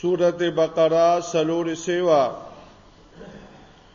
سورت بقره سلور سیوا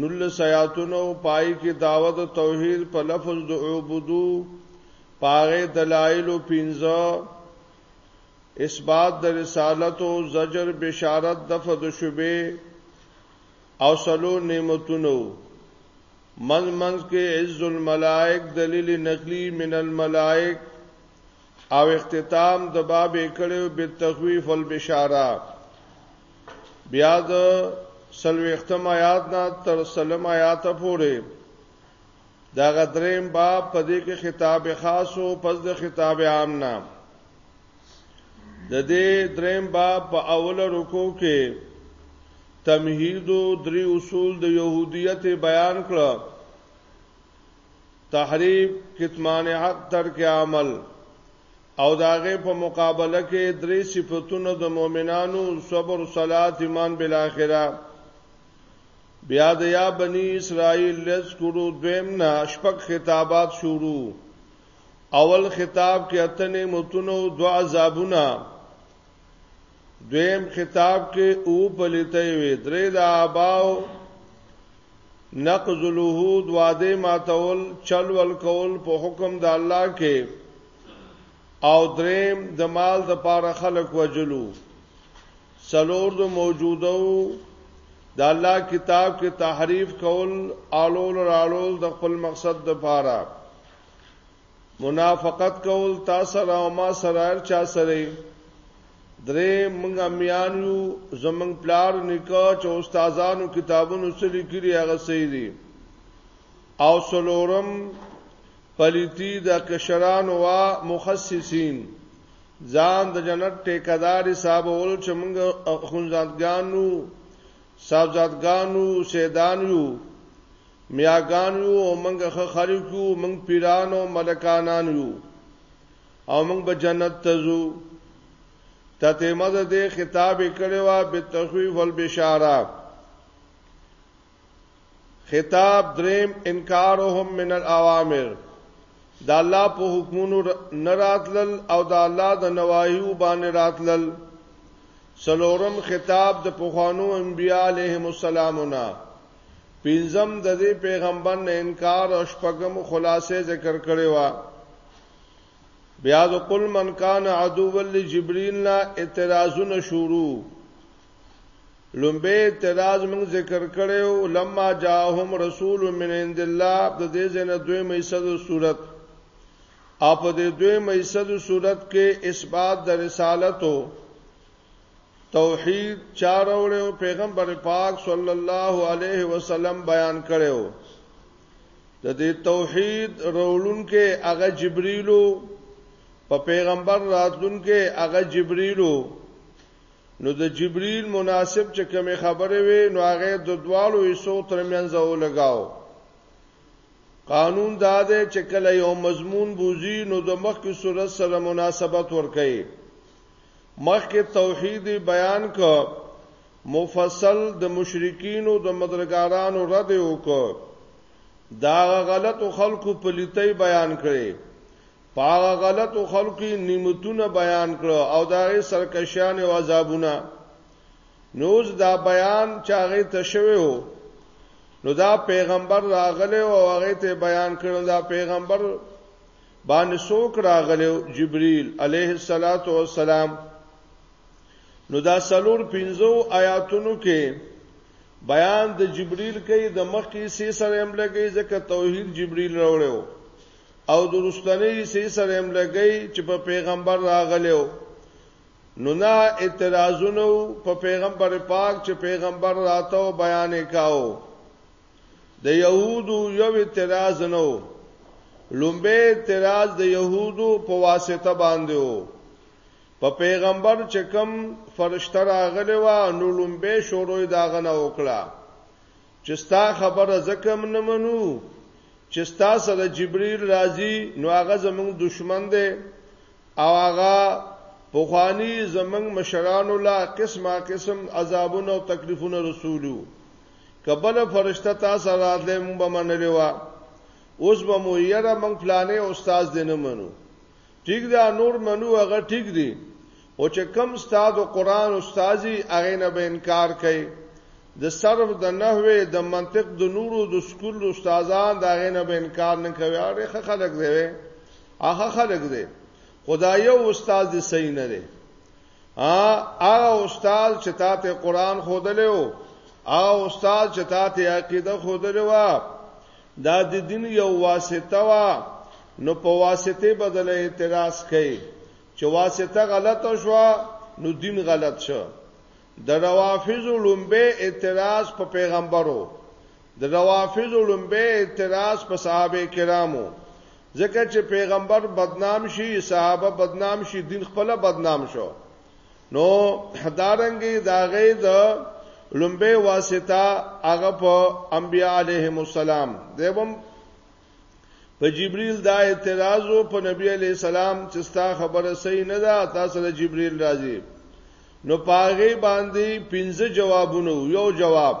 نولس آیاتونه او پای کې دعوت توحید په لفظ د عبودو پاغه دلایل او پنځه اثبات د رسالت او زجر بشارت د فد شوبه او سلو نعمتونو من من کې عز الملائک دلیل نقلی من الملائک او اختتام د باب کړو بالتخویف والبشاره بیا د سلوختم آیات نه تر سلم آیات پورې دا غدریم باب په دې کې خطاب خاص او پس د خطاب عام نه د دې دریم باب په اوله رکو کې تمهید او درې اصول د يهودیت بیان کړه تحریف کتمان حق ترک عمل او د هغې په مقابله کښې درې صفتونه د مؤمنانو، صبر، صلات، ایمان بالاخره. بیا د یا بنی اسرائیل لس کړو دویم نه شپږ خطابات شروع اول خطاب کې اته نعمتونه او دو عذابونه دویم خطاب کې او پلیته وي درې د آباو نقض الوحود وعده ماتول چل ول کول په حکم د الله کې او دریم د مال د پاره خلق وجلو سلور د موجوده د الله کتاب کې تحریف کول آلول رالول د خپل مقصد د پاره منافقت کول تا سره او ما سره هر چا سره درې موږ امیان یو زمنګ پلار نکاح چې استادانو کتابونو سره کړی هغه صحیح دی او سلورم پلیتی د کشران وا مخصصین ځان د جنت ټیکدار حساب ول چې موږ خونځاتګانو صاحبزادګانو سیدانو مياګان يو او موږ ښه خلک يو، موږ پيران او ملکانان يو او موږ به جنت ته ځو. تتیمه د دې خطاب یې کړی و بالتخویف والبشاره خطاب دریم انکارهم من الاوامر دا الله په حکمونو نه راتلل او دا الله د نواهیو باندې راتلل سلورم خطاب د پخوانو انبیاء علیهم السلامونه پنځم د دې پیغمبر نه انکار او شپږم خلاصې ذکر کړي وا بیا د قل من کان عدو ول جبريل نه اعتراضونه شروع لومبه اعتراض موږ ذکر کړو لما جاءهم رسول من عند الله د دې زنه دوی مېسد صورت اپ د دوی مېسد صورت کې اثبات د رسالتو توحید چا راوړی او پیغمبر پاک صلی الله علیه وسلم بیان کړو د دې توحید رولونکو هغه جبرئیلو په پیغمبر راتلونکو هغه جبرئیلو نو د جبرئیل مناسب چې کوم خبره وي نو هغه د دوالو ایسو ترمنځ ولګاو قانون دا دی چې کله یو مضمون بوزي نو د مخکې صورت سره مناسبت ورکړي مخکې توحید بیان کړ، مفصل د مشرکینو د مدرګارانو رد یې وکړ، د هغه غلطو خلکو پلیتۍ بیان کړې، په هغه غلطو خلکو یې نعمتونه بیان کړل او د هغې سرکشیانې او عذابونه، نو اوس دا بیان چې هغې ته شوی و، نو دا پیغمبر راغلی و او هغې ته یې بیان کړی، نو دا پیغمبر. باندې څوک راغلی جبريل عليه الصلاه والسلام نو دا سلور پنځو آیاتونو کې بیان د جبريل کې د مخ کې سي سره هم لګي ځکه توحید جبريل راوړو او د رستنې سي سره هم لګي چې په پیغمبر راغلو نو نه اعتراضونو په پیغمبر پاک چې پیغمبر راته بیان کاو د يهودو یو اعتراض نه و لومبه اعتراض د يهودو په واسطه باندې و په پیغمبر چې کوم فرشته راغلی و نو لومبه شروع داغه نه وکړه چې ستا خبره زکم نه منو چې ستا سره جبريل راځي نو هغه زمونږ دشمن دی او هغه پوخانی زمنګ مشرانو لا قسمه قسم عذابونه او تکلیفونه رسولو کبل فرشته تا سره راتلې مونږ به منلې وا اوس به مو یره مونږ فلانه استاد دې نه منو ټیک دا نور منو هغه ټیک دی او چې کم استاد او قران استادي هغه نه به انکار کوي د صرف د نحوه د منطق د نورو د سکول استادان دا هغه نه به انکار نه کوي هغه خلک دی هغه خلک دی خدای یو استاد دی صحیح نه دی هغه استاد چې تا ته قران خودلې او هغه استاد چې تا ته عقیده خودلې و دا د دین یو واسطه و نو په واسطه بدل اعتراض کړي چې واسطه غلطه شو نو دین غلط شو د روافض لومبه اعتراض په پیغمبرو د روافضو لومبی اعتراض په صحابه کرامو ځکه چې پیغمبر بدنام شي صحابه بدنام شي دین خپل بدنام شو نو دارنګي داغه د لومبه واسطه هغه په انبیاء علیهم السلام دیوم په جبرئیل دا اعتراض او په نبی علی السلام چې ستا خبره صحیح نه ده تاسو له جبرئیل راځي نو پاغه باندې پنځه جوابونه یو جواب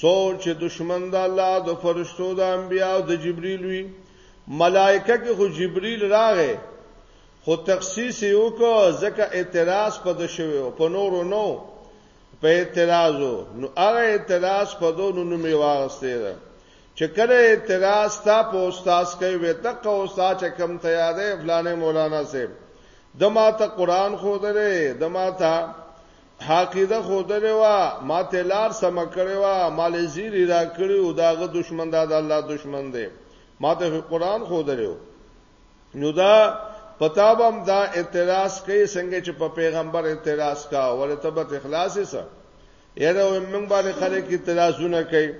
سوچ چې دشمن د الله د فرشتو د انبیا او د جبرئیل وی ملائکه کې خو جبرئیل راغې خو تخصیص یو کو ځکه اعتراض پد شوی او په نورو نو په اعتراضو نو هغه اعتراض په دونو نو می واغسته ده چې کله اعتراض تا په استاد کوي وې تک استاد چې کم تیارې فلانه مولانا صاحب دما ته قران خو درې دما ته حقیده خودلې وا ما ته لار سم کړې وا مال زیری را کړی او داغه دشمن دا د الله دشمن دی ما ته قران خودلې نو دا پتابم دا اعتراض کوي څنګه چې په پیغمبر اعتراض کا ولته به اخلاص یې سره یره موږ باندې خلک اعتراضونه کوي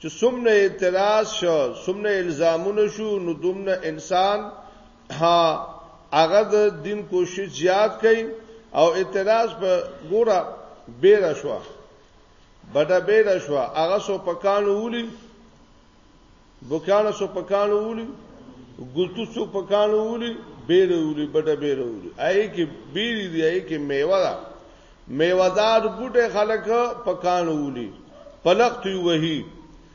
چې سمنه اعتراض شو سمنه الزامونه شو نو دومره انسان ها هغه د دین کوشش زیات کړي او اعتراض په ګوره بیره شو بډه بیره شو هغه سو پکانو ولي بوکانو سو پکانو ولي ګوتو سو پکانو ولي بیره ولي بډه بیره ولي آی کی بیری دی آی کی میوه ده میوادار بوټه خلک پکانو ولي پلخت وی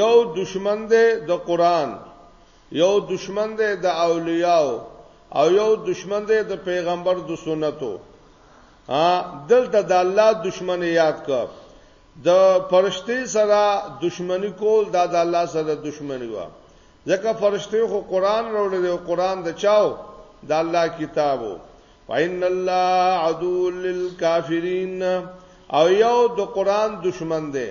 یو دشمن دی د قران یو دشمن دی د اولیاء او یو دشمن دی د پیغمبر د سنتو ا دلته د الله دشمن یاد کا د فرشتي سره دشمنی کول دا د الله سره دشمنی و ځکه فرشتي خو قران وروړي دی قران د چاو د الله کتابو فإن الله عدو للكافرين او یو د قران دشمن دی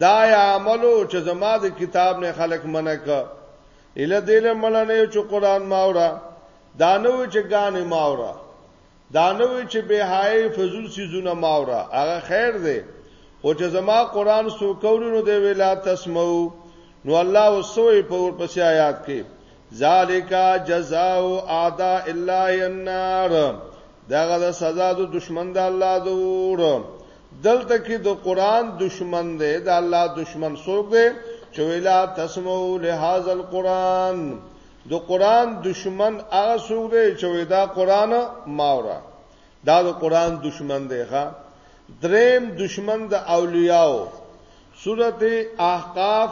دا یا عملو چې زما د کتاب نه خلق منع ک اله دل منع نه چې قران ماورا دانو چې ګان ماورا دانو چې به هاي فزول سيزونه ماورا هغه خیر دی او چې زما قران سو کولونو دی ویلا تسمو نو الله وسوي په ور پسې آیات کې ذالک جزاء اعداء الله النار داغه سزا د دشمن د الله دور دلته کې د قران دشمن دی د الله دشمن څوک دی چې ویلا تسمعوا لهذا القران د قران دشمن هغه څوک دی چې ودا قران ماورا دا د قران دشمن دی ښا دریم دشمن د اولیاء سورته احقاف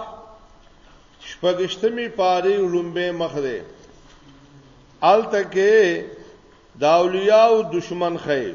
شپږشتمي پاره لومبه مخ دی الته کې د اولیاء دشمن خیر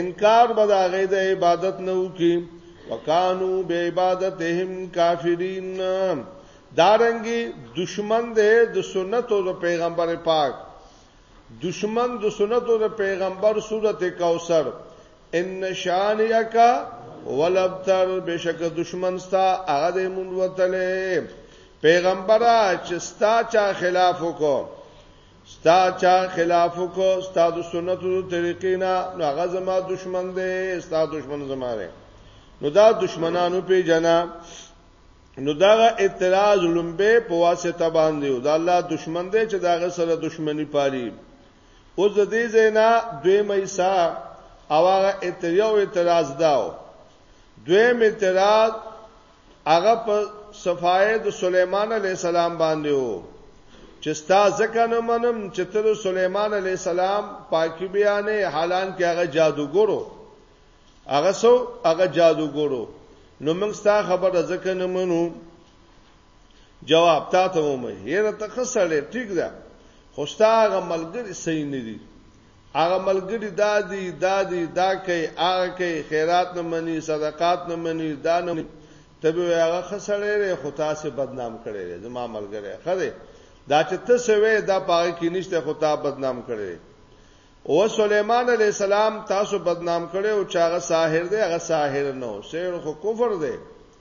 انکار به د هغه د عبادت نه وکي وکانو به عبادتهم کافرین دارنګي دشمن ده د سنت او د پیغمبر پاک دشمن د سنت او د پیغمبر سورته کوثر ان شانیک ولبتر بشک دشمن ستا هغه د مونږ وتلې پیغمبره چې ستا چا خلاف وکړو ستا چا خلاف کو ستا د سنتو طریقې نه نو هغه زما دشمن دی ستا دشمن زما دی نو دا دشمنانو په جنا نو دا اعتراض لومبه په واسطه باندې او دا الله دشمن دی چې داغه سره دشمنی پالي او د دې زینا دوی مېسا او هغه اعتراض اعتراض داو دوی اعتراض هغه په صفای د سليمان عليه السلام باندې وو چې ستا ځکه نه منم چې ته د سليمان عليه السلام پاکي بیانې حالان کې هغه جادوګرو هغه سو هغه جادوګرو نو موږ ستا خبره ځکه نه منو جواب تا ته ومه هر ته خسړې ټیک ده خوستا هغه ملګری صحیح نه دي هغه ملګري دا دي، دا دي، دا کوي، هغه کوي، خیرات نه مني، صدقات نه مني، دا نه مني. ته به وایې هغه ښه سړی دی، خو تاسې بدنام کړی دی. زما ملګری ښه دی. دا چې ته څه وایې، دا په هغه کې نشته، خو تا بدنام کړی دی. اوس سلیمان علیه السلام تاسو بدنام کړی و چې هغه ساحر دی، هغه ساحر نه و. سحر خو کفر دی.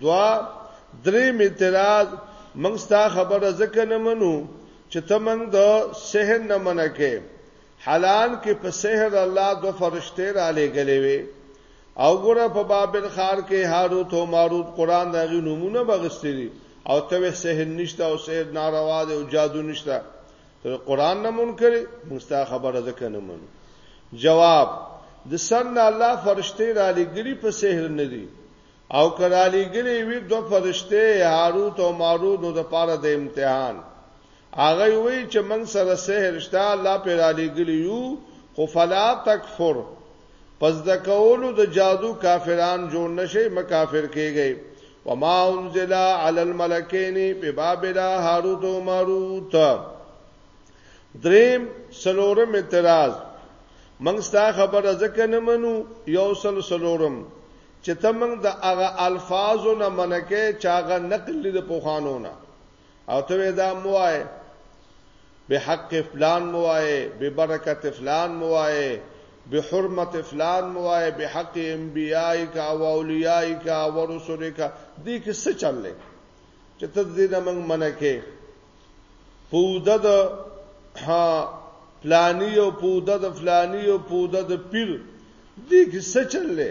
دوا دریم اعتراض موږ ستا خبره ځکه نه منو چې ته موږ د سحر نه منع کې حلال کې په سحر الله دو فرشته را لګلې وي او ګره په بابل خار کې هاروت او ماروت قران د غي نمونه بغستري او ته سحر نشته او سحر ناروا دی او جادو نشته ته قران نه منکر مستا خبره ځکه نه منو جواب د سن الله فرشته را لګری په سحر نه دی او کرا لګری وی دو فرشته هاروت او ماروت نو د پاره د امتحان هغه وی چې من سره سحر شته الله پر را لګری یو خو فلا تکفر په زده کولو د جادو کافران جوړ نه شئ، مه کافر کېږئ. وما انزل علی الملکین ببابل هاروت و ماروت دریم سلورم اعتراض موږ ستا خبره ځکه نه منو یو سل سلورم چې ته موږ د هغه الفاظو نه منکه چې هغه نقل دي د پوخانو نه او ته دا موای به حق فلان موای به برکت فلان موای به حرمت فلان موای به حق انبیای کا او اولیای کا او رسول کا دې کې څه چللې چې ته دې نه موږ منکه پوده د ها فلانی او پوده د فلانی او پوده د پیر دې کې څه چللې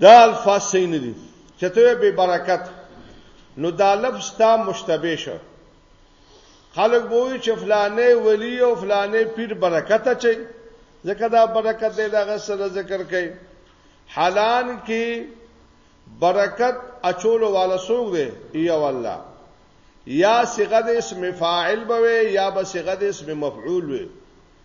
دا الفاظ صحیح نه دي چې ته به برکت نو دا لفظ تا مشتبه شو خلک وایي چې فلانه ولی او فلانه پیر برکت اچي ځکه دا برکت دی دا غسل ذکر کوي حالان کې برکت اچول والا سوق دی یا والله یا صيغه د اسم فاعل بوي یا به صيغه د اسم مفعول وي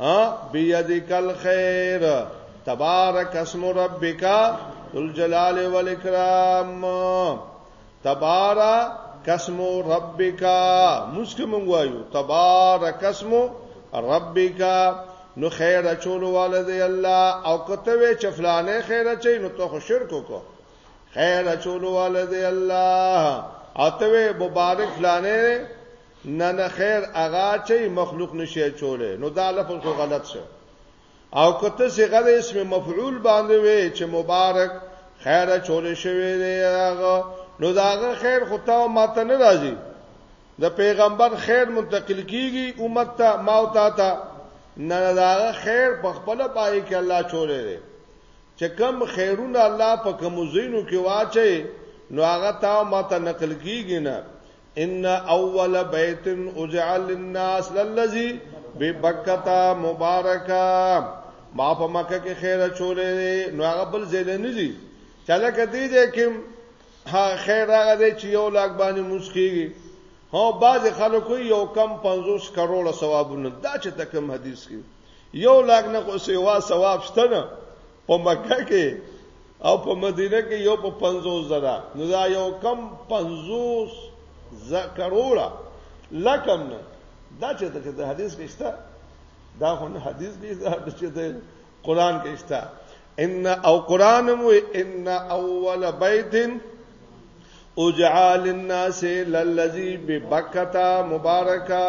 ها بيدک الخير تبارک اسم ربک الجلال والاکرام تبارک اسم ربک مسکم وایو تبارک اسم ربک نو خیر چول والد الله او کته وی چفلانه خیر چي نو ته شرک کو خیر چول والد الله او ته مبارک فلانه نه نه خیر اغا چي مخلوق نشي اچولې نو دا لفظ خو غلط شه او کته سي غره اسم مفعول باندې وي چې مبارک خیر اچولې شوی دی هغه نو داغه خیر خو تا ماته نه راځي د پیغمبر خیر منتقل کیږي امت ته ما او تا ته نه داغه خیر په خپل پای کې الله چولې دی چې کم خیرونه الله په کوم زینو کې واچي نو هغه تا ماته نقل کیږي نه ان اول بیت اجعل للناس للذي ببکتا مبارکا ما په مکه کې خیر چولې نو هغه بل ځل نه دي چاله کدی دې کې خیر هغه دې چې یو لاک باندې مسکیږي هو باز خلکو یو کم 50 کروڑ ثوابونه دا چې تکم حدیث کې یو لاک نه خو سیوا ثواب شته نه په مکه کې او په مدینه کې یو په 50 زره نو دا یو کم 50 ز کروڑه لکم نه دا چې د حدیث کې شته دا خو نه حدیث کې دا چې د قران کې شته ان او قران مو ان اول بیت اجعل الناس للذي ببکتا مبارکا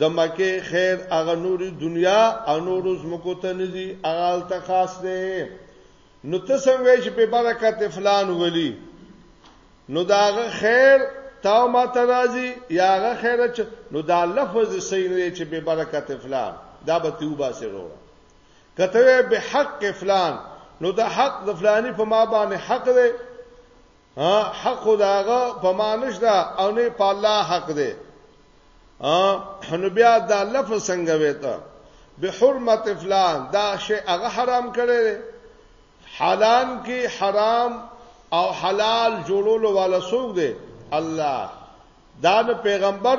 د مکې خیر هغه نوري دنیا او نورو زمکو ته نه دي هغه الته خاص دی نو ته څنګه چې په برکت فلان ولی نو داغه خیر تاو ما ترازی یاغه خیر چ نو دا لفظ صحیح نه چې په برکت فلان دا به توبه سره کته به حق فلان نو دا حق د فلانی په ما باندې حق دی ها حق داغه په ما نشدا او نه په الله حق دی ا نو بیا دا لفظ څنګه وته به حرمت فلان دا شی هغه حرام کړي حالان کې حرام او حلال جوړولو والا څوک دی الله دا نو پیغمبر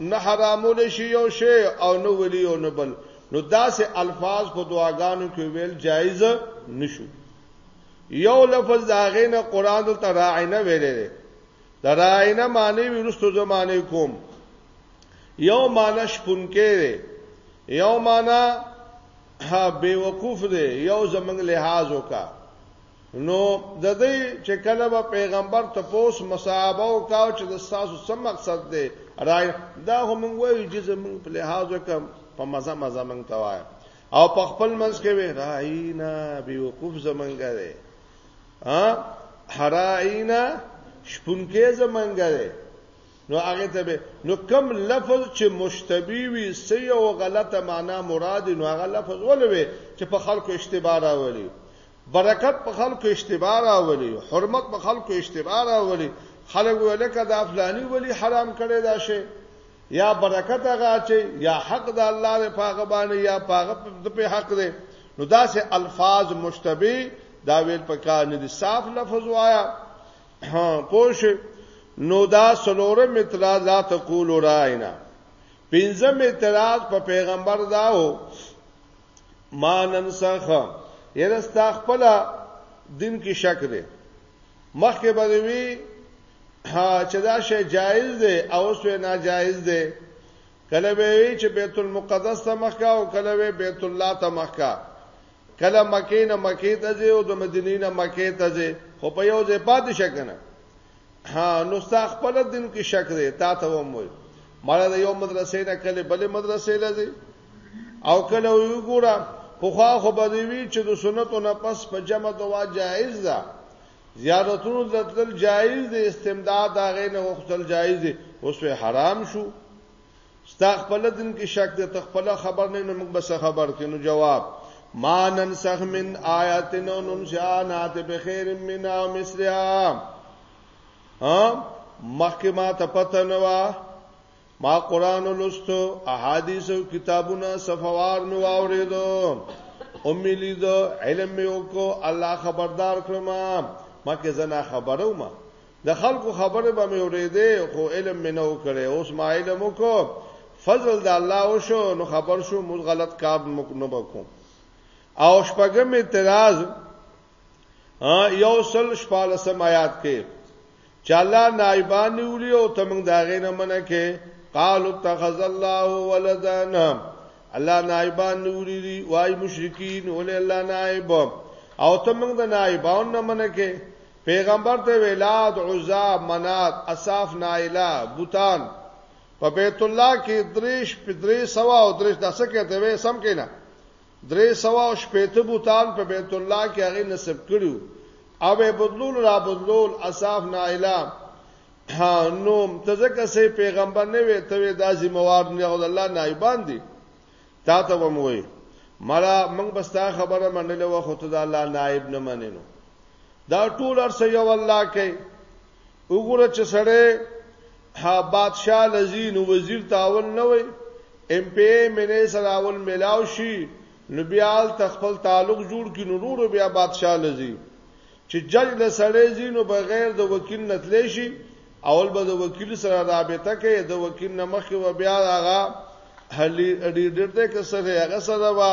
نه حرامول شي یو شی او نو ولی او نو بل نو داسې الفاظ په دعاګانو کې ویل جایز نشو یو لفظ داغه نه قران ته راعینه ویلې دراینا معنی ورستو زمانه کوم یو معنی شپون کې یو معنی ها بے وقوف دی یو زمنګ لحاظ وکا نو د دې چې کله به پیغمبر ته پوس مصاحبه او کاو چې د ساسو سم مقصد دی راي دا هم وایي چې زمنګ په لحاظ وکم په مزه مزه مونږ ته وای او په خپل منځ کې وای راي نه بے وقوف زمنګ دی ها حرائینا شپونکې زمنګه ده نو هغه ته به نو کم لفظ چې مشتبی وي صحیح او غلطه معنا مراد نو هغه لفظ ولوي چې په خلکو اشتباه راولي برکت په خلکو اشتباه راولي حرمت په خلکو اشتباه راولي خلک ولکه دا فلانی ولی حرام کړي دا شی یا برکت هغه اچي یا حق د الله نه پاغه باندې یا پاغه په حق دی نو دا سه الفاظ مشتبه دا ویل پکار نه دي صاف لفظ وایا پوش نو دا سلورم اعتراض لا تقول راینا پنځم اعتراض په پیغمبر داو ما ننسخ یرستا خپل دین کې شک دی مخکې بدوي چې دا شی جایز دی او اوس وی ناجایز دی کله به وی چې بیت المقدس ته مخکا او کله به بیت الله ته مخکا کله مکه نه مکه ته ځي او د مدینې نه مکه ته ځي خو په یو ځای پاتې شکنه ها نو ستا خپل دین کې شک دی تا ته هم وای مړه د یو مدرسې نه کله بلې مدرسې لځي او کله یو ګورم خو خو به دی وی چې د سنتو نه پس په جمع دوا جایز ده زیارتونو دتل جایز دی استمداد هغه نه وختل جایز دی اوس په حرام شو ستا خپل دین کې شک دی ته خپل خبر نه نو موږ بس خبر کینو جواب ما ننسخ من آیات نو ننشانات بخیر منا مصریا ها مخکې ما ته پته نه و ما قران لوستو احادیث او کتابونه صفوار مې واورېدو او مې لیدو علم مې وکړو الله خبردار کړم ما کې زنا خبرو ما د خلکو خبره به مې اورېدې خو علم مې نه وکړې اوس ما علم وکړو فضل د الله وشو نو خبر شو موږ غلط کار نه وکړو او شپږم اعتراض یو سل شپالسم آیات کې چې الله نائبان نیولي او ته موږ د هغې نه منع کې قالو اتخذ الله ولدا الله نائبان نیولي دي وای مشرکین ولې الله نائب او ته موږ د نائبان نه منع کې پیغمبر ته ویلاد عزا منات اصاف نائلا بوتان په بیت الله کې دریش پدری سوا او دریش داسه کې ته وې سم کینا درې سوه او شپېته بوتان په بیت الله کې هغه نصب کړیو او به بدلول را بدلول اصاف نائلا نو تزکه سي پیغمبر نه وي ته دا ذمہوار نه او الله نائبان دي تا ته وموي مړه موږ بستا خبره منلې و خو ته دا الله نائب نه مننو دا ټول ارسه یو الله کوي وګوره چې سړی ها بادشاہ لذین وزیر تاول نه وي ایم پی ای منې سره اول ملاو شي نو بیا تخپل تعلق جوړ کی نو نور بیا بادشاہ لذی چې جج له سړی زینو بغیر د وکیل نتلی شي اول به د وکیل سره رابطه کوي د وکیل نه مخکې و بیا هغه هلی ډیډر ته کسره هغه سره وا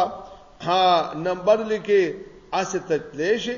ها نمبر لیکي اسه تتلی شي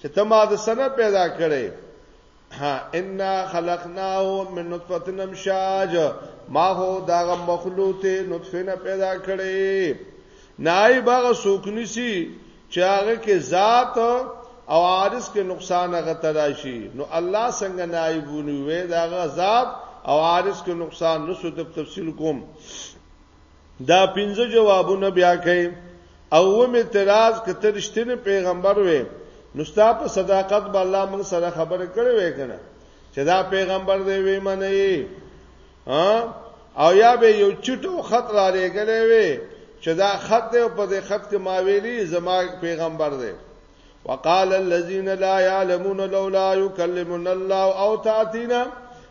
چې ته ما د سنه پیدا کړې ها ان خلقناه من نطفه نمشاج ما هو دا مخلوق ته نطفه نه پیدا کړې نای باغ سوکنی سي چې هغه کې ذات او عارض کې نقصان هغه تراشي نو الله څنګه نایبونی وې دا غزاد او عارض کې نقصان نو څه تفصیل کوم دا پنځه جوابونه بیا کوي او و می اعتراض کته رښتینه پیغمبر وې نو ستا په صداقت به الله موږ سره خبره کړې وې کنه چې دا پیغمبر دی وې منه او یا به یو چټو خط را لګلې وې چې دا خط دی په دې خط کې ما ویلي زما پیغمبر دی وقال الذين لا يعلمون لولا يكلمنا الله او تاتينا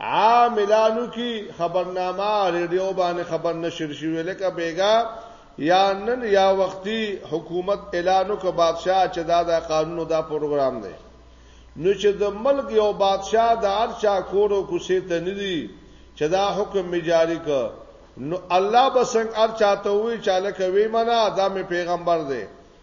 عاملانو کی خبرنامه ریډیو باندې خبر نشر شوی لکه بیګا یا نن یا وختي حکومت اعلانو که بادشاہ چې دا د قانونو دا پروګرام دی نو چې د ملک یو بادشاہ د ارچا کورو کوسې ته ندي چې دا حکم می جاری ک نو الله بسنګ ارچا ته وی چاله کوي منا دا می پیغمبر دی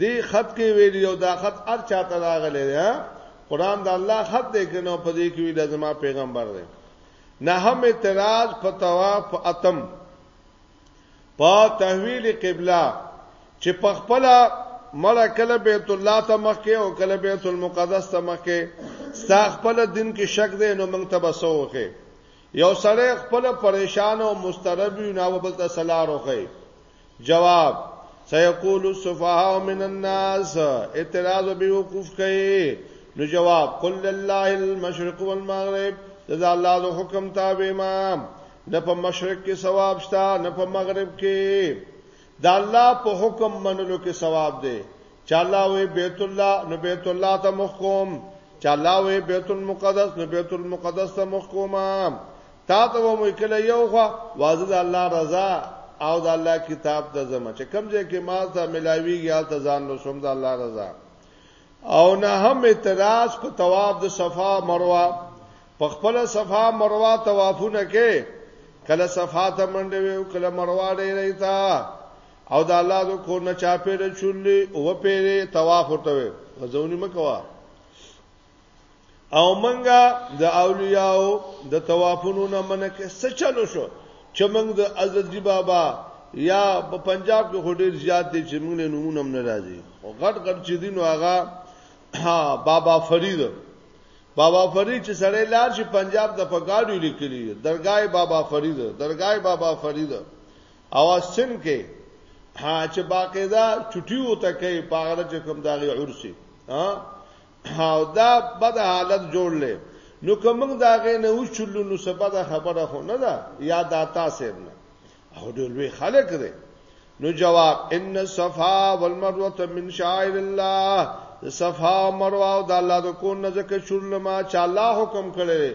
دې خط کې ویلي او دا خط هر چاته راغلی دی قرآن د الله خط دی کنه په دې کې وی د زما پیغمبر دی نه هم اعتراض په طواف اتم په تحویل قبله چې په خپل مړه کله بیت الله ته مخ کې او کله بیت المقدس ته مخ کې ستا خپل دین کې شک دی نو موږ ته بسوخه یو سړی خپل پریشان او مسترب نه وبل ته سلام وکړي جواب سيقول السفهاء من الناس اعتراض به وقوف کوي نو جواب قل لله المشرق والمغرب دا الله د حکم تابع ما نه په مشرق کې ثواب شته نه په مغرب کې دا الله په حکم منلو کې ثواب دی چاله وی بیت الله نو بیت الله ته مخ کوم چاله وی بیت المقدس نو بیت المقدس ته مخ کوم تا ته مو کله یو خو واځه د الله رضا او د الله کتاب ته زما چې کوم ځای کې ما ته ملاویږي حالت ځان نو سوم د الله رضا او نه هم اعتراض په طواف د صفا مروه په خپل صفا مروه طوافونه کې کله صفا ته منډه وي کله مروه ډېرې تا او د الله د کور نه چا پیره چولې او پیره طواف ورته وي ځونی مکوا او منګه د اولیاءو د طوافونو نه منکه سچلو شو چې موږ د عزرجی بابا یا په پنجاب کې هډیر زیات دي چې موږ له نمونه نه راځي او غټ غټ چې دین هغه بابا فرید بابا فرید چې سړی لار شي پنجاب د پګاډو لیکلی درگاه بابا فرید درگاه بابا فرید او سن کې ها چې باقاعده چټي وته کوي پاغره چې کوم داغي عرسي ها او دا بد حالت جوړلې نو کوم داغه نه وشلو نو سبا دا خبره خو نه ده یا داتا سیب نه او ډېر لوی خلک دی نو جواب ان صفا والمروه من شعائر الله صفا مروه او د الله د کون نه ځکه شول ما چې الله حکم کړی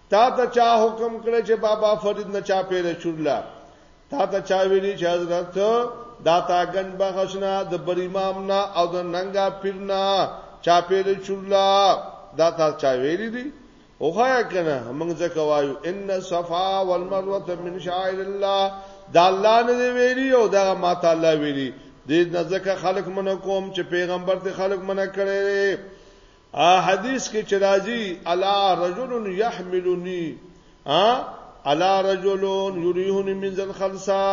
تا ته چا حکم کړ چې بابا فرید نه چا پیره چورلا تا ته چا ویلی چې حضرت دا تاګن بغشنا د بر امام نه او د ننګا پیر نه چا پیره چورلا دا تا چا ویلی دي او خایا کنه موږ ځکه وایو ان صفا والمروه من شعائر الله دا الله نه ویلی او دا ما تعالی ویلی دې نزدکه خلق منه کوم چې پیغمبر ته خلق منه کړي ا حدیث کې چې راځي الا رجل يحملني ا الا رجل يريهني من ذل خلصا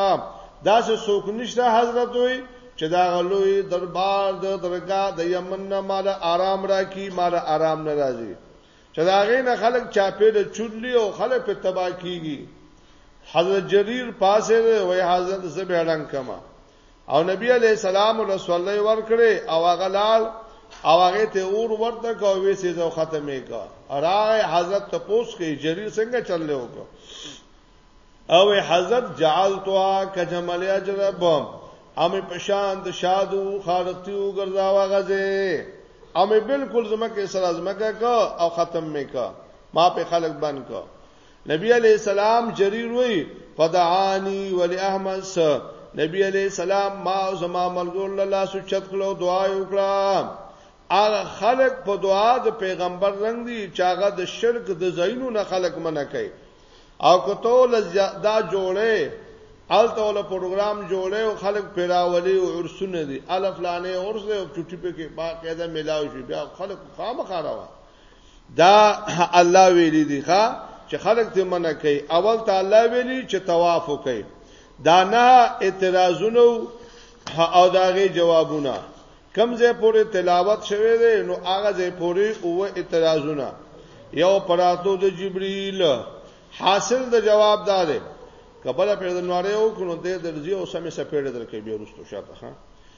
دا څه څوک نشته حضرت وي چې دا غلوې دربار د درګه د یمن نه مال آرام راکی مال آرام نه راځي چې دا غې نه خلک چاپې د چورلی او خلک په تبا کیږي حضرت جریر پاسه وای حضرت زبیران کما او نبی علی السلام له صلی ورکړي او هغه لال او هغه ته اور ورته کو وی سي زو ختمه کا راغه حضرت ته پوس کې جرير څنګه چل له وک او حضرت جعلتها کجمل اجرب ام پشان د شادو خارقتی او ګرځاوا غزه ام بالکل زمکه سره زمکه کا او ختم میکا ما په خلق بن کا نبی علی السلام جریر وی فدعانی ولی احمد س نبی علی السلام ما او زما ملګر له لاس چت کړو دعا وکړه هغه خلق په دعا د پیغمبر رنگ دي چې هغه د شرک د زینو نه خلق منه کوي او کته له دا جوړه الته ول پروګرام جوړه او خلق پیراولي او عرسونه دي الف لانه عرس له چټي په کې باقاعده ملاوي شي بیا خلق خامخاره وایي دا الله ویلي دي ښا چې خلک ته منع کوي اول ته الله ویلي چې طواف وکړي دا نه اعتراضونه او داغه جوابونه کم ځای پورې تلاوت شوه دی نو هغه ځای پورې او اعتراضونه یو پراتو د جبرئیل حاصل د جواب دار کبل په دنواره او کونو د درځي او سمې سپېړې درکې به ورستو شاته ها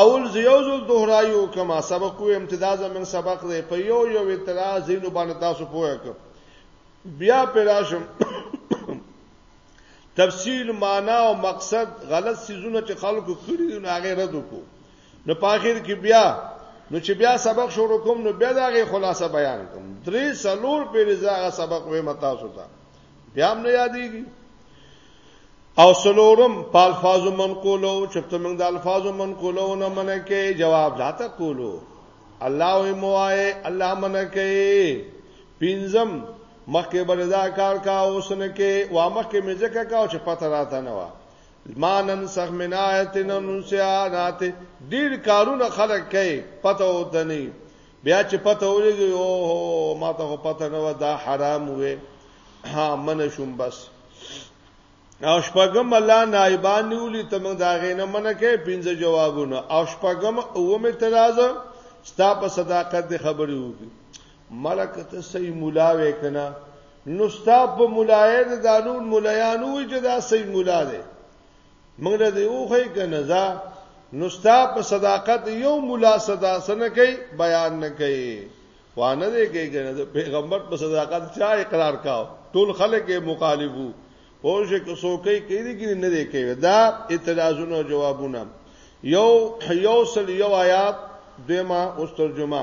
اول زیوزو دوهرایو کما سبق او امتداز من سبق دی په یو یو اعتراض زینو باندې تاسو پوهه ک بیا پراشم تفسیر معنا او مقصد غلط سيزونه چې خلکو کړی نو هغه رد وکړو نو په اخر کې بیا نو چې بیا سبق شروع کوم نو بیا دغه خلاصه بیان کوم درې سلور پیرزه سبق وې متا سوتا بیا هم نه یادېږي او سلورم په الفاظ منقولو چې ته موږ د الفاظ منقولو نه منې کې جواب ذاته کولو الله او موای الله منې کې پینزم مخکې بل دا کار کا اوسن کې وا مخکې مې ځکه کا چې پته راته نه و مانن سخ من آیتن نسیانات ډیر کارونه خلق کوي پته ودني بیا چې پته ولګي او هو ما ته خو پته نه و دا حرام وې ها من شوم بس او شپږم الله نایبان نیولې ته موږ دا غینه منه کې پنځه جوابونه او شپږم اومه اعتراض ستا په صداقت د خبرې وږي ملک ته سي مولا وې کنه نو ستا په مولایې د دالون مولایانو چې دا سي مولا دی موږ له دې وخی کنه ځا نو ستا په صداقت یو مولا صدا سن کوي بیان نه کوي وانه دې کوي کنه د پیغمبر په صداقت چا اقرار کاو ټول خلک یې مخالفو او چې څوکۍ کوي دې کې نه دې کوي دا اعتراضونه جوابونه یو یو سل یو آیات دیمه اوس ترجمه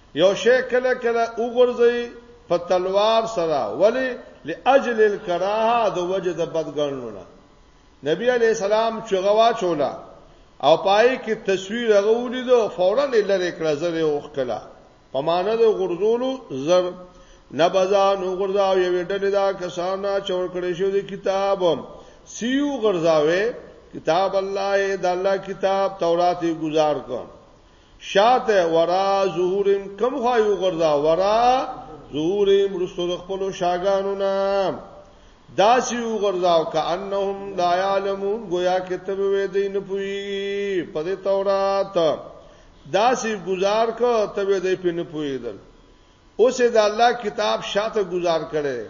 یو شی کله کله وګرځي په تلوار سره ولی لاجل الکراهه د وجه د بدګنونه نبی علی السلام چې غوا چولا او پای کې تصویر غولې دو فورا لری کړه زره اوخ کلا په معنی د غرزولو زر نبذا نو غرزا او یو ډلې دا کسانه چور کړې شو د کتاب سیو غرزاوي کتاب الله د الله کتاب تورات گزار کوم شاته ورا ظهورم کم خوا یو غرزا ورا ظهورم رسول خپل شاګانو نه داسی یو غرزا او کانهم لا یعلمون گویا کتب وې دین پوی په تورات داسی گزار کو تب دې پین پوی دل اوس د الله کتاب شاته گزار کړي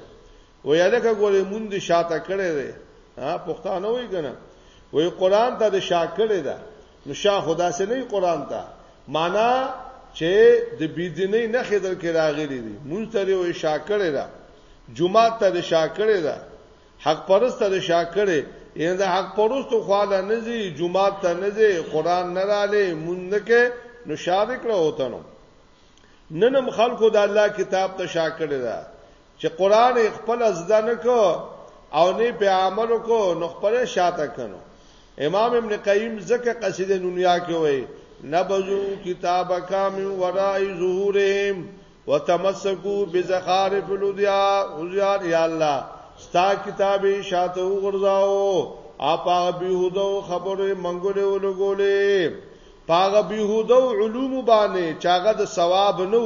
و یلکه ګورې مونږ دې شاته کړي دي ها پښتانه وای کنه وای قران ته د شاکړې ده نو شاه خدا سه نه قران ته معنا چې د بيدینې نه خدل کې راغلي دي مونږ ته یو شاکړه ده جمعه ته شاکړه ده حق پرست ته شاکړه ان د حق پرست خواله نه زی جمعه ته نه زی قران نه رااله مونږ نه کې نو شارک را وته نو ننم خلکو د الله کتاب ته شاکړه ده چې قران یې خپل زده نه کو او نه په عمل کو نو خپل شاته کړو امام ابن قیم زکه قصیده دنیا کې وای نبذو کتابک من وراء ظهورهم وتمسکو بزخارف الودیا اوزیار یا الله ستا کتاب شاته وغورځاو اپا بيهودو خبره منګولې ولګولې پاغه بيهودو علوم باندې چاغه د ثواب نو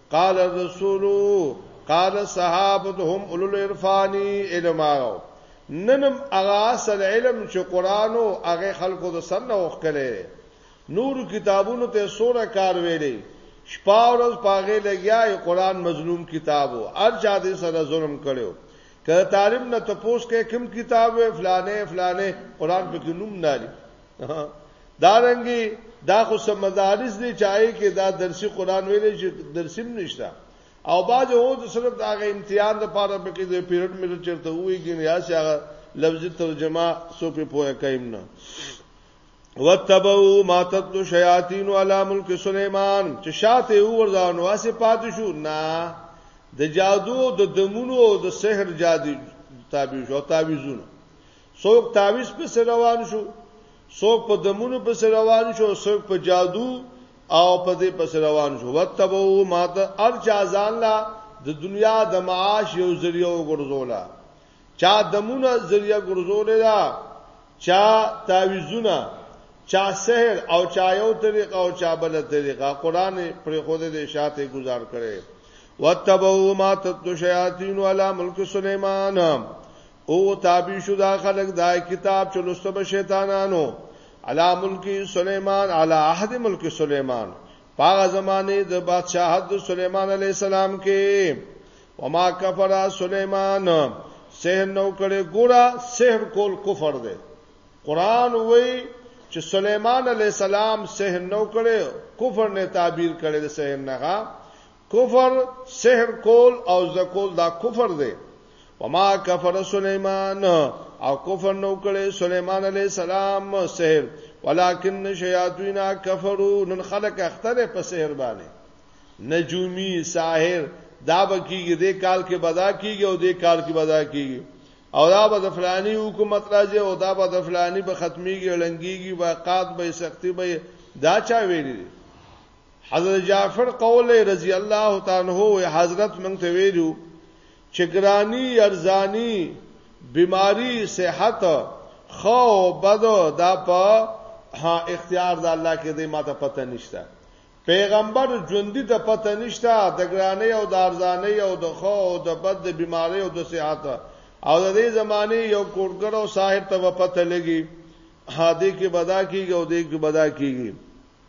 قال الرسول قال صحابه هم اولو العرفان علم آغاو ننم اغا اصل علم چې قران او هغه خلکو د سر نه وکړي نور کتابونو ته سوره کار ویلې شپاورز پاغه لګیا قران مظلوم کتابو هر چا دې سره ظلم کړو که طالب نه تپوس کې کوم کتاب وې فلانه فلانه قران په کې نوم نه لري دا رنګي دا خو سم مدارس دي چاهي کې دا درسي قران ویلې چې درسیم نشته او باج هو د صرف دا غي امتحان د پاره به کې د پیریډ مې چرته وې کې نه یاسي هغه لفظي ترجمه سو په پوهه کایم نه وتبو ما تتلو شیاطین علی ملک سلیمان چې شاته ورځان واسه پات شو نه د جادو د دمونو د سحر جادي تابع شو تابعزونه څوک تعویز په سر روان شو څوک په دمونو په سر روان شو څوک په جادو او په دې په سر روان شو وتبو ماته ارجا ځان لا د دنیا د معاش یو ذریعہ وګرځولا چا دمونه ذریعہ ګرځولې دا چا تعویذونه چا سحر او چا یو طریقه او چا بل طریقه قران پر خود دې شاته گزار کړي وتبو ما تتلو شیاطین علی ملک سلیمان او تابع شو دا خلق دا کتاب چې لسته به شیطانانو علا ملک سليمان علا عهد ملک سليمان پاغه زمانه د بادشاہت د سليمان عليه السلام کې وما کفر سليمان سحر نو کړي ګورا سحر کول کفر دی قران وای چې سليمان عليه السلام سحر نو کړي کفر نه تعبیر کړي د سحر نه کفر سحر کول او زکول دا کفر دی وما کفر سليمان او کفر نو کړي سليمان عليه السلام سحر ولكن شياطين كفروا نن خلق اختر په سحر باندې نجومي ساحر دا به کیږي د کال کې بدا کیږي او د کال کې بدا کیږي او دا به د فلاني حکومت راځي او دا به د فلاني به ختميږي لنګيږي واقعات به سختي به دا چا ویلي حضرت جعفر قول رضی الله تعالی عنہ او حضرت مونږ ته ویلو چې ګرانی ارزانی بیماری صحت خو بد دا په ها اختیار د الله کې دی ماته پته نشته پیغمبر ژوندۍ ته پته نشته د ګرانی او د ارزانی او د خو او د بد د بیماری او د صحت او د دې زمانه یو کوټګر او صاحب ته پته لګي هادي کې بدا کیږي او دې کې بدا کیږي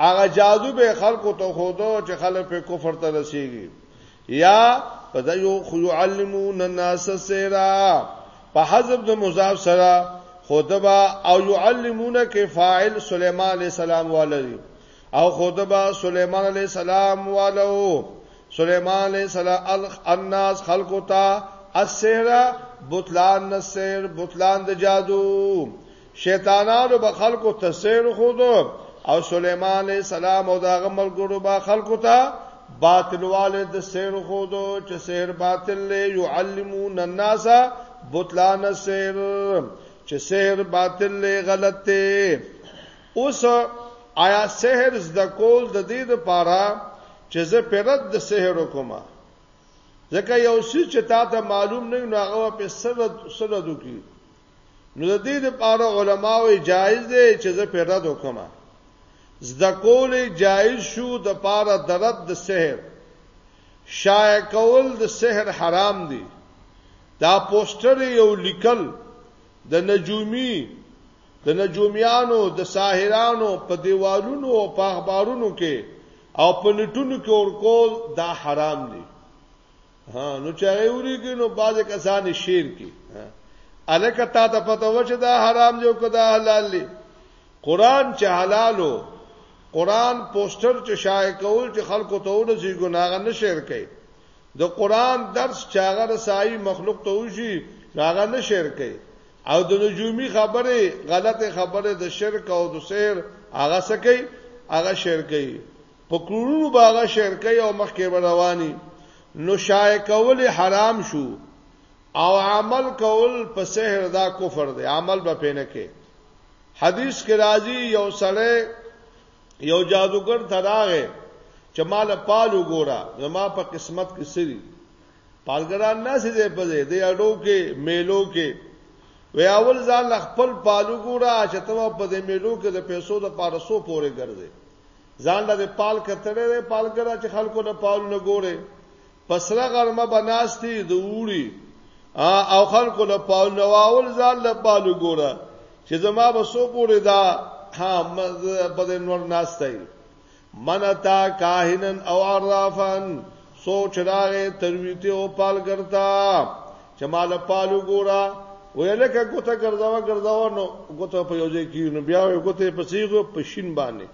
هغه جادو به خلکو ته خودو چې خلک په کفر ته رسیږي یا پدایو خو يعلمون الناس سیرا په حذف د مضاف سره خودبا او يعلمون کې فاعل سليمان عليه السلام والي او خودبا سليمان عليه السلام والو سليمان عليه السلام الناس خلقو ته السحر بطلان السحر بطلان د جادو شیطانانو به خلکو ته سیر خودو او سليمان عليه السلام او داغه ملګرو به خلکو ته باطل والد سیر خودو چې سیر باطل له يعلمون الناس بطلان سیر چې سیر باطل له غلط دی اوس آیا سحر زده کول د دې لپاره چې زه پرد د سحر وکم ځکه یو څه چې تا ته معلوم نه نو هغه په سره سره دوکي نو د دې لپاره علماوی جایز دی چې زه په رد وکم زده کول جایز شو د پاره د رد د سحر شایع کول د سحر حرام دی دا پوسټر یو لیکل د نجومی د نجومیانو د ساحرانو په دیوالونو او په اخبارونو کې او په لټونو کې ورکول دا حرام دي ها نو چاغه وریږي نو باز کسان شیر کی الکه تا ته پته و چې دا حرام دی او که دا حلال دی قران چې حلالو قران پوسټر چې شایع کول چې خلکو ته ورسي ګناغه نه شیر کوي د قران درس چاغه رسایي مخلوق ته وشي هغه نه شیر کوي او د نجومی خبره غلطه خبره د شرک او د سحر هغه سکی هغه شرک کوي په کورونو باغه شرکې او مخکې رواني نو شای کول حرام شو او عمل کول په سحر دا کفر دی عمل به پینه کې حدیث کې راځي یو سړی یو جادوګر تراغه چې مال پالو ګورا زما په قسمت کې سری پالګران نه سي دې په دې اډو کې میلو کې وی اول ځان خپل پالو ګورا چې ته په دې میلو کې د پیسو د 500 پورې ګرځي ځان له پال کتلې ده پالګر چې خلکو نه پال نه ګوره پسره غرمه بناستی د وړي او خلکو له پال نه واول ځان له پال ګوره چې زما به سو پورې دا ها په نور ناشته من تا کاهنن او عرافن سوچ راغې ترویته او پال ګرتا چې مال پالو ګورا ویلکه ګوته ګرځاوه ګرځاوه نو ګوته په یو ځای کې نو بیا یو ګوته په سیغه په شین باندې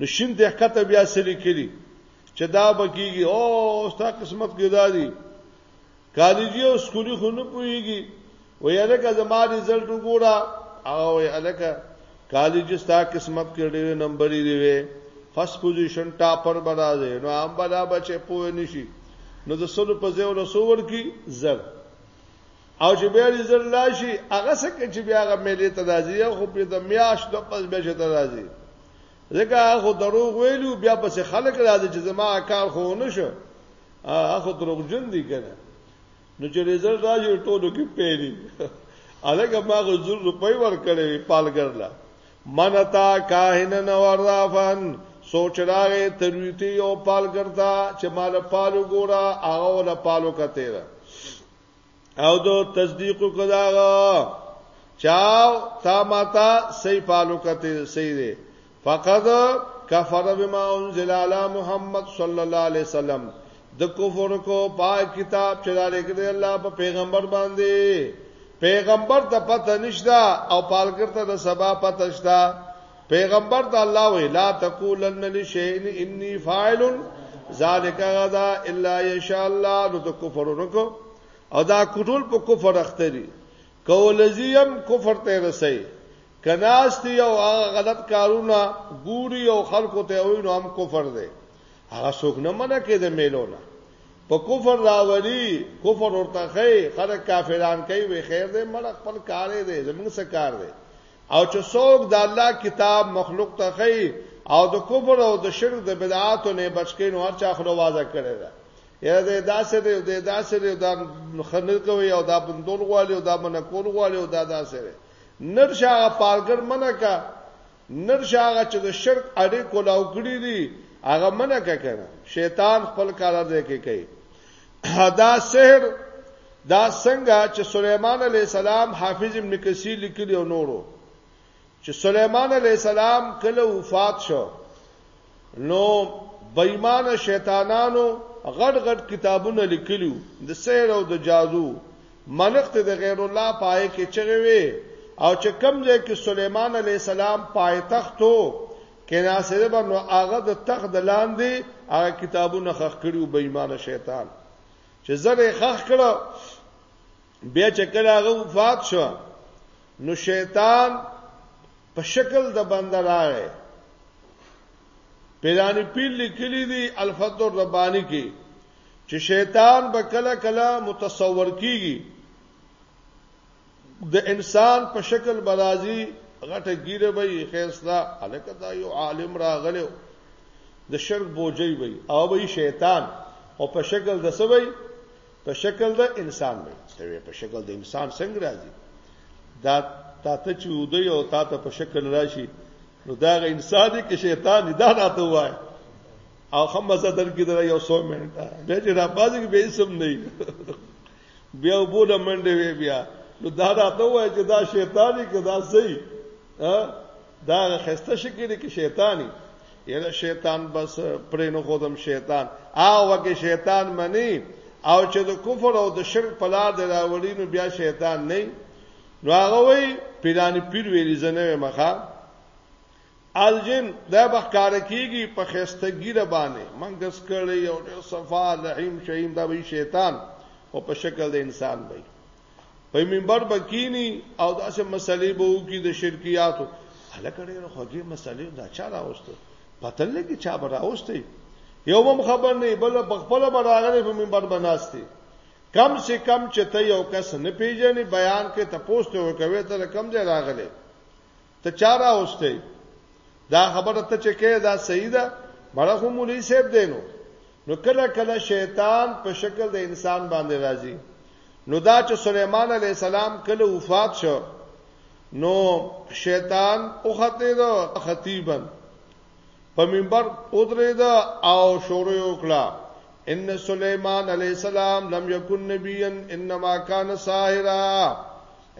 نو شین ته کته بیا سری کړي چې دا بکیږي او ستا قسمت ګداري کالجی او سکولی خو نه پوهیږي وای الکه زما رزلټ وګوره هغه وای الکه کالج ستا قسمت کې ډېر نمبرې دی وې فرست پوزیشن ټاپر برازه نو هم بلا بچې پوه نشي نو د سلو په ځای ولسو ورکی زر او چې بیا رزلټ راشي هغه څه چې بیا هغه ملي ترازی خو په د میاش د پس بیا چې ترازی ځکه خو دروغ ویلو بیا پس خلک راځي چې زما کار خو نه شو هغه دروغجن دي کنه نو چې رزلټ راځي ټولو کې پیری الګ ما غو زر روپۍ ورکړې پالګرلا منتا کاهن نورافن سوچ راغې ترویتی او پالګرتا چې مال پالو ګورا هغه ول پالو کته او دو تصدیق کداغا چاو تا ماتا سی پالو کتی سی دی فقد کفر بما انزل علی محمد صلی الله علیه وسلم د کفر کو پا کتاب چې دا لګره الله په پیغمبر باندې پیغمبر ته پته نشته او پالګر ته د سبا پته شته پیغمبر ته الله وی لا تقولن لشین انی فاعل ذالک غدا الا یشاء الله نو ته کفر ونکو او دا کټول په کفر اختری کولزیم کفر ته رسي کناستی او هغه غلط کارونه ګوري او خلکو ته وای نو هم کفر دی هغه څوک نه منع کې د میلونه په کفر راولي کفر ورته خې خلک کافران کوي وي خیر دې مړ خپل کارې دې زمونږ سره کار دی او چې څوک د الله کتاب مخلوق ته خي او د کفر او د شرک د بدعاتو نه بچکین او چا خلو وازه کړی دا یا د داسې د داسې د خنل کوي او دا بندول غواړي او دا من کول غواړي او دا داسې نر شاغه پالګر منه کا نر شاغه چې د شرک اړې کولاو کړی دي هغه منه کا کنه شیطان خپل کار دې کوي دا سحر دا څنګه چې سليمان عليه السلام حافظ ابن کثیر لیکلی او نورو چې سليمان عليه السلام کله وفات شو نو بېمان شیطانانو غټ غټ کتابونه لیکلو د سحر او د جادو منخت د غیر الله پای کې چغوي او چې کم ځای کې سليمان عليه السلام پایتختو کې ناصر به نو هغه د تخت د لاندې هغه کتابونه خخ کړیو بې ایمان شیطان چې زره خخ کړو بیا چې کله هغه وفات شو نو شیطان په شکل د بنده راغی پیرانی پیل لیکلی دی الفتح الربانی کې چې شیطان به کله کله متصور کیږي د انسان په شکل برازي غټه ګیره به یې خيستا الکه دا یو عالم راغلو د شرک بوجي وي او به شیطان او په شکل د سوي په شکل د انسان وي سوي په شکل د انسان څنګه راځي دا تا ته چې ودی او تا ته په شکل راشي نو دا غ انسان دی کې شیطان دی دا راته وای او خمسه در کې دا یو 100 منټه به چې را پازې به سم نه بیا وبو له منډه وی بیا نو دا راته وای چې دا شیطانی که دا صحیح دا خسته شکرې کې شیطانی یره شیطان بس پرې نو خودم شیطان او وکه شیطان منی او چې د کفر او د شرک په لار دی راوړي نو بیا شیطان نه نو هغه وی پیرانی پیر ویلی زنه مخه الجن دا بخکار کیږي په خسته ګیره باندې منګس کړي او ډېر صفا لحیم شهیم دا وی شیطان او په شکل د انسان وي په منبر بکینی او داسې مسلې به وکي د شرکیاتو هلکه ډېر خوږی مسلې دا چا راوسته پته لګي چا به راوسته یو هم خبر نه بل په خپل براغره په منبر بناستی کم سے کم چې ته یو کس نه پیژنې بیان کې تپوس ته وکوي ته کم ځای راغلی ته چا راوستي دا خبره ته چې کې دا صحیح ده مړه خو مولوی صاحب دینو نو کله کله شیطان په شکل د انسان باندې راځي نو دا چې سليمان عليه السلام کله وفات شو نو شیطان او خطیب خطیبا په منبر ودرید او شروع وکړه ان سليمان عليه السلام لم يكن نبيا انما كان ساحرا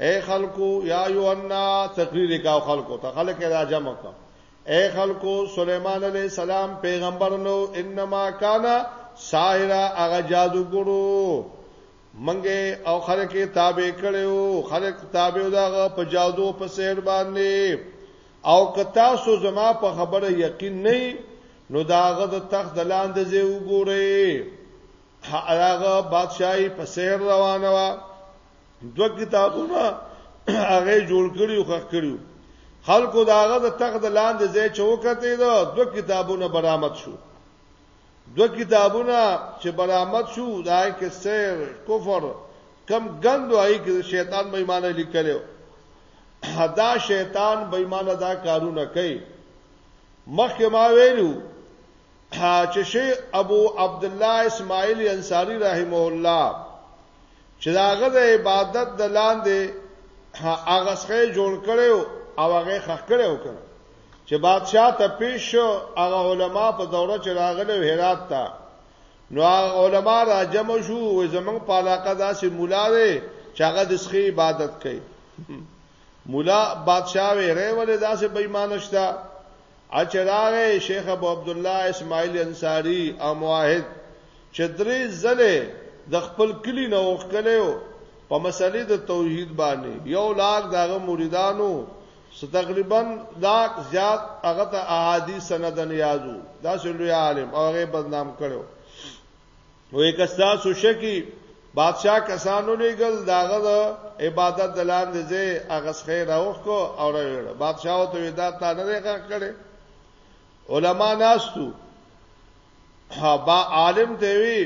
اے خلکو یا یو انا تقریر کا خلکو ته خلک را جمع کا اے خلکو سليمان عليه السلام پیغمبر نو انما کانا ساحر هغه جادوګرو منګه او خلک تابع کړو خلک تابع داغه په جادو په سحر باندې او کتا سو زما په خبره یقین نه نو داغه د تخت دلان د زی وګوري هغه بادشاہي په سحر روانه وا دو کتابونه هغه جوړ کړیو خخ کړیو خلکو داغه د تخت لاندې ځای چوکته دا دو کتابونه برآمد شو دو کتابونه چې برآمد شو دا کې سیر کفر کم غندو آی کې شیطان به ایمان لیکلو دا شیطان به ایمان دا کارونه کوي مخکې ما ویلو چې شیخ ابو عبد الله اسماعیل انصاری رحمه الله چې د هغه د عبادت د لاندې هغه څخه جوړ کړي او هغه خخ کړي وکړ چې بادشاہ ته پیش شو هغه علما په دوره چې راغلي هرات ته نو علما را جمع شو او زمنګ په علاقه داسې مولا دی چې هغه د سخی عبادت کوي مولا بادشاہ وی ری ولې داسې بېمانه شته چې راغی شیخ ابو عبدالله اسماعیل انصاری او موحد چې درې ځله د خپل کلی نه وښکلیو په مسلې د توحید باندې یو لاک دغه مریدانو تقریبا دا زیات هغه ته احادیث سندن یادو دا سلوی عالم او هغه بدنام کړو نو یک تاسو شکی بادشاہ کسانو لګل داغه د عبادت دلان دي زه اغس خیر اوخ کو او راوړ بادشاہ ته ودا تا نه غږ کړي علما ناستو با عالم دی وی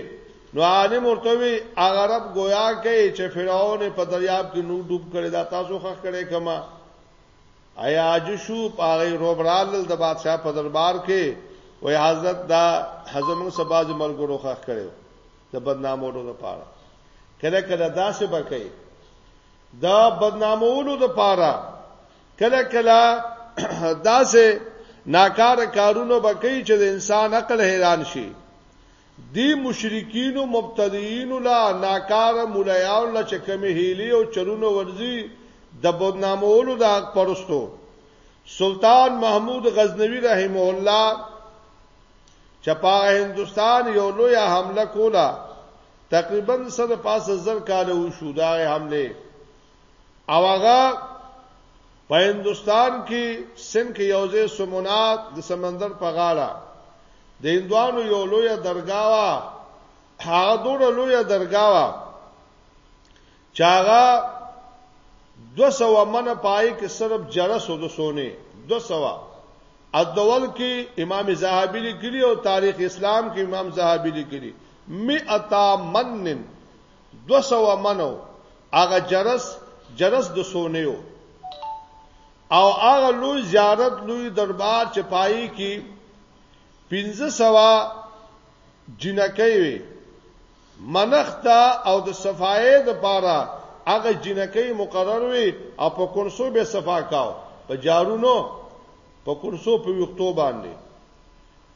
نو عالم ورته وی اغه رب گویا کوي چې فرعون په دریاب کې نو ډوب کړي دا تاسو خخ کړي کما عیاج شو پاغي روبرال د بادشاہ په دربار کې وای حضرت دا حزم سباز ملګرو خخ کړو د بدنامولو لپاره کله کله دا څه بکې دا بدنامولو لپاره کله کله دا څه ناکار کارونه بکې چې د انسان عقل حیران شي دی مشرکین او مبتدعين له ناکار مولایانو له چکمه هیلی او چرونه ورزی د بدنامولو د حق پرستو سلطان محمود غزنوی رحمه الله چې په هندستان یو لوی حمله کوله تقریبا سره پاسه زر کال وشو دا حمله او هغه په هندستان کې سن کې یوځې سمونات د سمندر په غاړه د هندوانو یو لوی درگاوا هغه دوړه لوی درگاوا چاغه 200 من پای کې صرف جرس او د سونه 200 ادول کې امام زاهبی لیکلی او تاریخ اسلام کې امام زاهبی لیکلی مئتا منن دو سوه منو هغه جرس جرس د سونیو او هغه لوی زیارت لوی دربار چې پای کې 1500 جنکې وي منختا او د صفای د پاره هغه جنکې مقرر وي او په کونسو به صفا کاو په جارونو په کونسو په وختو باندې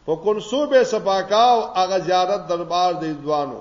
په کونسو به صفا کاو هغه زیارت دربار د ځوانو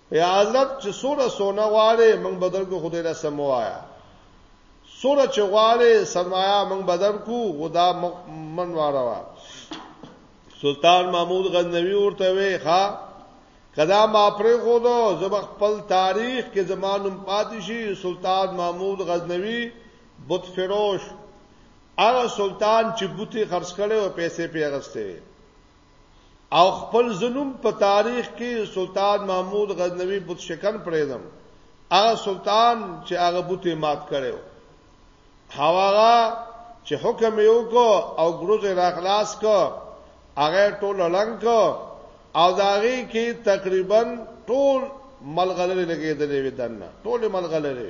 یا الله چې سوره سونه غواړي موږ بدل کو خدای را سموایا سوره چې غواړي سرمایا موږ بدل کو خدا من واروا سلطان محمود غزنوی ورته وی ښا کدا ما پرې خو دو زب خپل تاریخ کې زمانم پاتشي سلطان محمود غزنوی بت فروش هغه سلطان چې بوتي خرڅ کړي او پیسې پیغسته او خپل ظلم په تاریخ کې سلطان محمود غزنوي بت شکن پرېدم هغه سلطان چې هغه بت مات کړو هاوغه چې حکم یو کو او ګروز را خلاص کو هغه ټول لنګ کو او داغي کې تقریبا ټول ملغلره لګېدلې وې دنه ټول ملغلره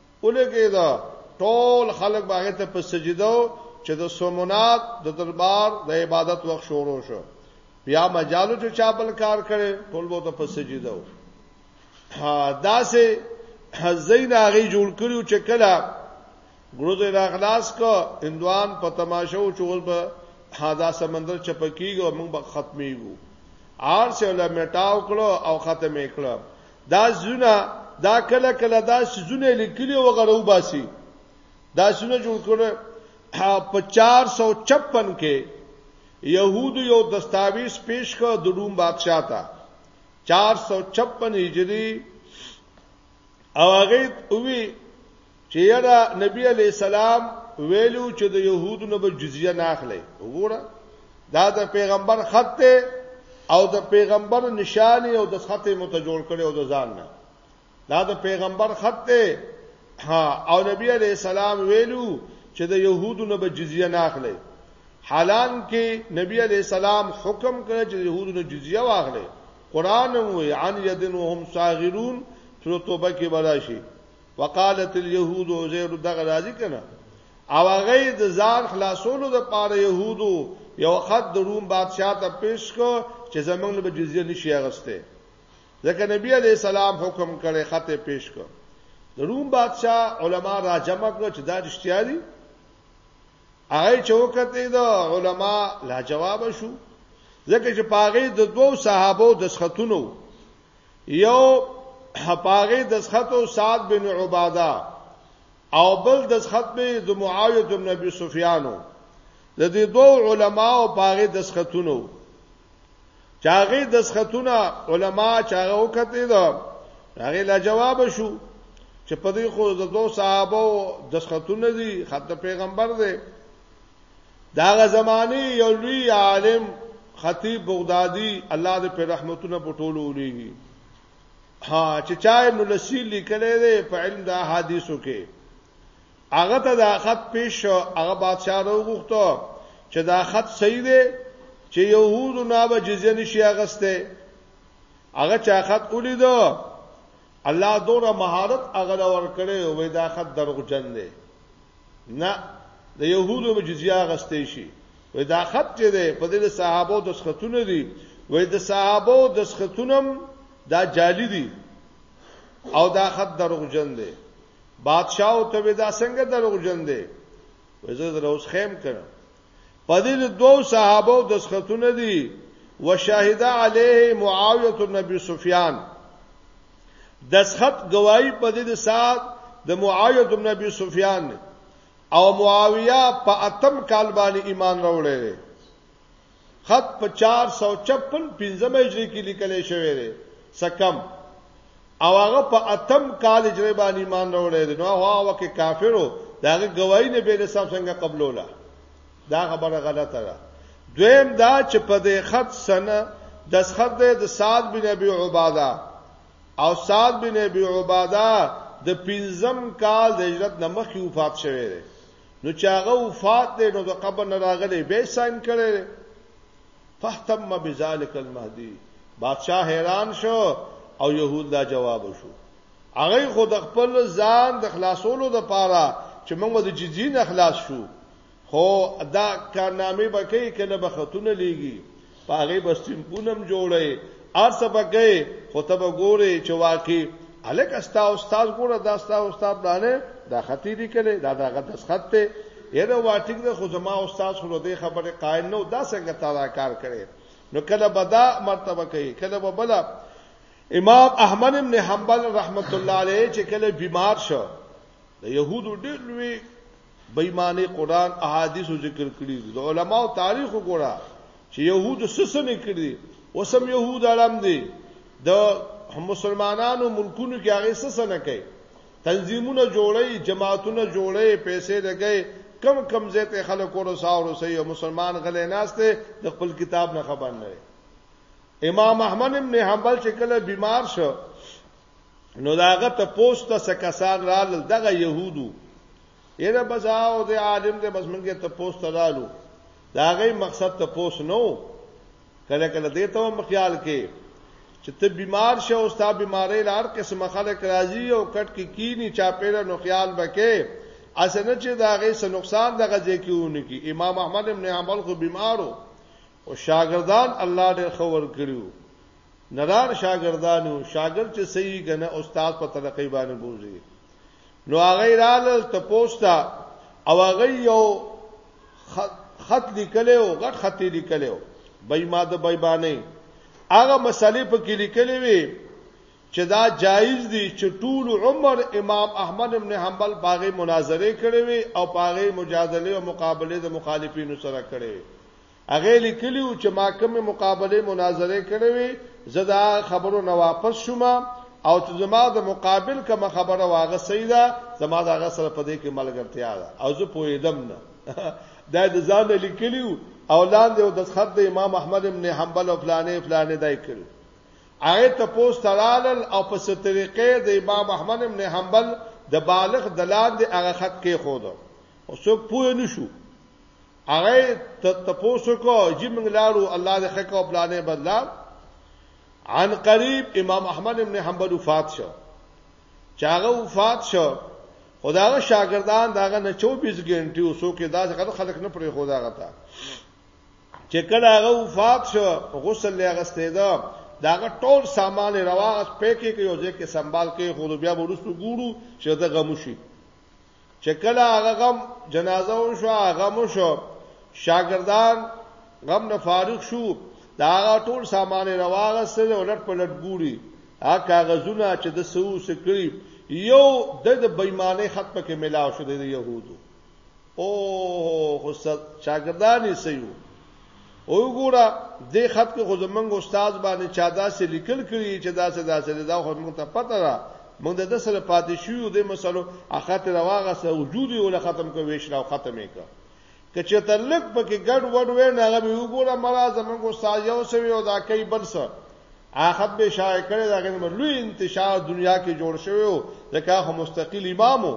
ولګیدا ټول خلک باغې ته په سجده چې د سومنات د دربار د عبادت وخت شروع شو بیا مجالو چې چا بل کار کړي ټول وو ته په سجده و دا سه زین هغه جوړ کړیو چې کله ګروز را خلاص کو اندوان په تماشو چول به حادا سمندر چپکیږي او موږ به ختميږو آر سه له میټاو کړو او ختمې کړو دا زونه دا کله کله دا سيزونه لیکلي او غرو باسي دا سيزونه جوړ کړو په 456 کې يهودو یو دستاویز پیش کړ د روم بادشاہ ته 456 هجری او هغه وی چې یاره نبی علیه السلام ویلو چې د يهودو نه به جزیه نه اخلي وګوره دا د پیغمبر خط ته او د پیغمبر نشانه او د خط متجوړ کړي او د ځان نه دا د پیغمبر خط ته ها او نبی علی السلام ویلو چې د يهودو نه به جزیه نه اخلي حالان کې نبی علی السلام حکم کړ چې يهودو نه جزیه واخلي قران وی عن یدن وهم صاغرون سورۃ توبه کې براشي وقالت اليهود عزير دغه راځي کنه او هغه د ځان خلاصولو د پاره يهودو یو خط د روم بادشاہ ته پیش کو چې زمونږ به جزیه نشي اغسته ځکه نبی علی السلام حکم کړي خط پیش کو د روم بادشاہ علما را جمع کړ چې دا رښتیا دي هغه چوکته د علما لا جواب شو ځکه چې پاغه د دوو صحابو د سختونو یو هپاغه دسخط او سعد بن عباده او بل دسخط به د معاویه بن ابي سفيانو د دې دوه علما او پاغه دسخطونو چاغه دسخطونه علما چاغه وکته دا هغه لا جواب شو چې په دې خو د دوه صحابه دسخطونه دي خط پیغمبر دی داغه زمانه یو لوی عالم خطیب بغدادي الله دې په رحمتونو په ټولو ولېږي ها چې چا ابن لسی لیکلې ده په علم د احادیثو کې هغه ته دا خط پیش هغه بادشاہ وروغتو چې دا خط صحیح دی چې يهود نه به جزيه نشي اغسته هغه چا خط ولیدو الله دوره مهارت هغه ور کړې وې دا خط دروغجن دی نه د يهودو به جزيه غستې شي وای دا خط چې ده په دې صحابه د سختونه دي وای د صحابه د سختونم دا جالي دي او دا خط دروغجن دي بادشاہ او ته دا څنګه دروغجن دي وزه دروس خیم کړم په دې د دوو صحابو دسخطونه دي وشهد علیه معاویه بن ابي سفیان دسخط گواہی په دې د سات د معاویه بن ابي سفیان او معاویه په اتم کال باندې ایمان راوړی دی خط په 456 پنځمه هجری کې لیکل شوی دی سکم او هغه په اتم کال هجری باندې ایمان راوړی دی نو هغه وکه کافرو داغه گواہی نه به حساب څنګه قبلوله دا خبره غلطه ده دویم دا چې په دې خط سنه د خط د سعد بن ابي عباده او سعد بن ابي عباده د پنځم کال د هجرت نمخې وفات شوه دی نو چې هغه وفات دی نو د قبر نه راغلی به ساين کړي فاهتم بذلک المهدی بادشاہ حیران شو او يهود دا جواب شو هغه خو د خپل ځان د خلاصولو د پاره چې موږ د جزیې نه خلاص شو خو دا کارنامې به کوي کله به خاتون لیږي پاغه بستیم پونم جوړي ارسه پکې خو ته به ګورې چې واقعي الک استا استاد ګوره دا استا استاد دانه دا خطی دی کړي دا دا غد خط ته یره واټیک د خو زما استاد خو دې خبره قائل نو دا څنګه تعالی کار کړي نو کله بدا مرتبه کوي کله بلا امام احمد ابن حنبل رحمت الله علیه چې کله بیمار شو د يهودو ډېر لوی بېمانه قران احادیث ذکر کړی دي د علماو تاریخ وګوره چې يهود سسنه کړی وسم يهود عالم دي د مسلمانانو ملکونو کې هغه سسنه کوي تنظیمونه جوړي جماعتونه جوړي پیسې لګي کم کم زیته خلک ورساو رسي او مسلمان غلې ناشته د خپل کتاب نه خبر نه امام احمد ابن حنبل چې کله بیمار شو نو داغه ته پوسټ څه کسان رال دغه يهودو یره بزاو د عالم د بزمنګه ته پوسټ رالو داغه مقصد ته پوسټ نو کله کله دې ته مخیال کې چې ته بیمار شې او ستا بیماری لار قسم خلک راځي او کټ کې کی کینی چا پیره نو خیال وکې اسنه چې داغه سه نقصان دغه ځکیونه کی امام احمد ابن حنبل خو بیمارو او شاګردان الله ډېر ښه ورکړیو نران شاګردانو شاګرد چې صحیح کنه استاد په ترقی باندې بوزي نو هغه رال ته پوستا او هغه یو خط لیکلو غټ خط لیکلو بې ماده بې باندې هغه مسلې په کې لیکلې وي چې دا جایز دي چې ټول عمر امام احمد ابن حنبل باغې مناظره کړې وي او باغې مجادله او مقابله د مخالفینو سره کړې وي هغه لیکلی و چې ما کومې مقابله مناظره کړې وي زه دا خبرو نه واپس شوم او چې زما د مقابل کوم خبره واغه صحیح ده زما دا غ سره پدې کې ملګرتیا ده او زه پوهیدم نه دا د ځان لیکلیو او لاندې او د خط د امام احمد ابن حنبل او فلانه فلانه دای کړ هغه ته پوس تړال او په ستریقې د امام احمد ابن حنبل د بالغ دلان د هغه خط کې خود او څوک پوه نشو هغه ته تپوسو کو جی موږ لاړو الله دې خکو پلانې بدلا عن قریب امام احمد ابن حنبل وفات شو چاغه وفات شو خداغه شاګردان داغه نه 24 غنټه اوسو کې دا څنګه خلک نه پرې خدا غتا چې کله هغه وفات شو غسل لې غستې دا داغه ټول سامان رواغ پېکې کې یو ځکه سنبال کې خو بیا ورسره ګورو چې دا غموشي چې کله هغه غم جنازه وشو هغه مو شو شاګردان غم نه فارغ شو دا هغه ټول سامان راوغسل او لټ په لټ ګوري هغه کاغذونه چې د سو سکړي یو د بېمانه خط پکې ملاو شو د يهودو او خو شاګردان یې سيو او ګوره دې خط کې خو زمونږ استاد باندې چا داسې لیکل کړي چې داسې داسې دا خو موږ ته پته ده موږ د سره پاتې شو د مسلو اخت رواغه سره وجود یو له ختم کو ویش راو ختمې کو کچې ته لک پکې ګډ وډ وې نه هغه به وګوره مرا زمونږ استاد یو سوي او دا کوي بل څه اخت به شای کړي دا غن لوی انتشار دنیا کې جوړ شوی او ځکه خو مستقیل امامو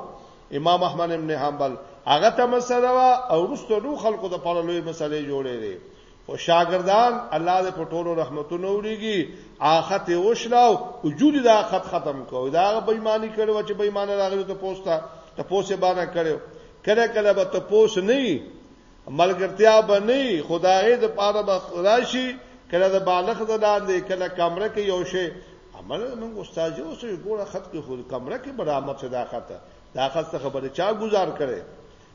امام احمد ابن حنبل هغه ته مسله وا او رستو نو خلکو د پاره لوی مسلې جوړې دي خو شاګردان الله دې په ټولو رحمتونو وړيږي اخت یې وشلاو او جوړي دا خط ختم کو دا بېماني کړو چې بېمانه راغلی ته پوسټه ته پوسه باندې کړو کله کله به ته پوس نه ملګرتیا بنی خدای د پاره بس راشي کله د بالغ د لاندې کله کمره کې یو شی عمل موږ استاد یو څه ګوره خط کې خو کمره کې برامه څه دا خطه دا خط څه خبره چا گزار کړي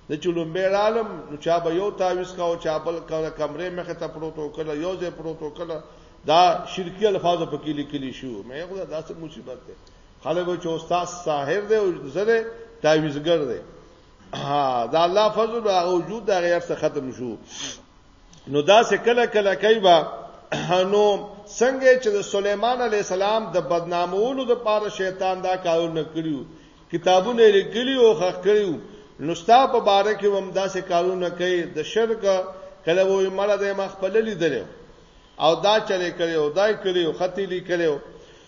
د چلون به عالم نو چا به یو تعویز کا او چا بل کله کمرې مخه ته پروتو کله یو ځای پروتو کله دا شرکی الفاظ په کې لیکلي شو مې خو دا څه مصیبت ده خلک چې استاد ساحر دی او زره تعویزګر دی ها دا الله فضل او وجود دا غیر څه ختم شو نو دا څه کله کله کوي با نو څنګه چې د سليمان عليه السلام د بدنامولو د پاره شیطان دا کارونه کړیو کتابونه لیکلی او خخ کړیو نو ستا په باره کې هم دا څه کارونه کوي د شرک کله وې مړه د مخ په للی درو او دا چلے کړو دای کړو ختی لیکلو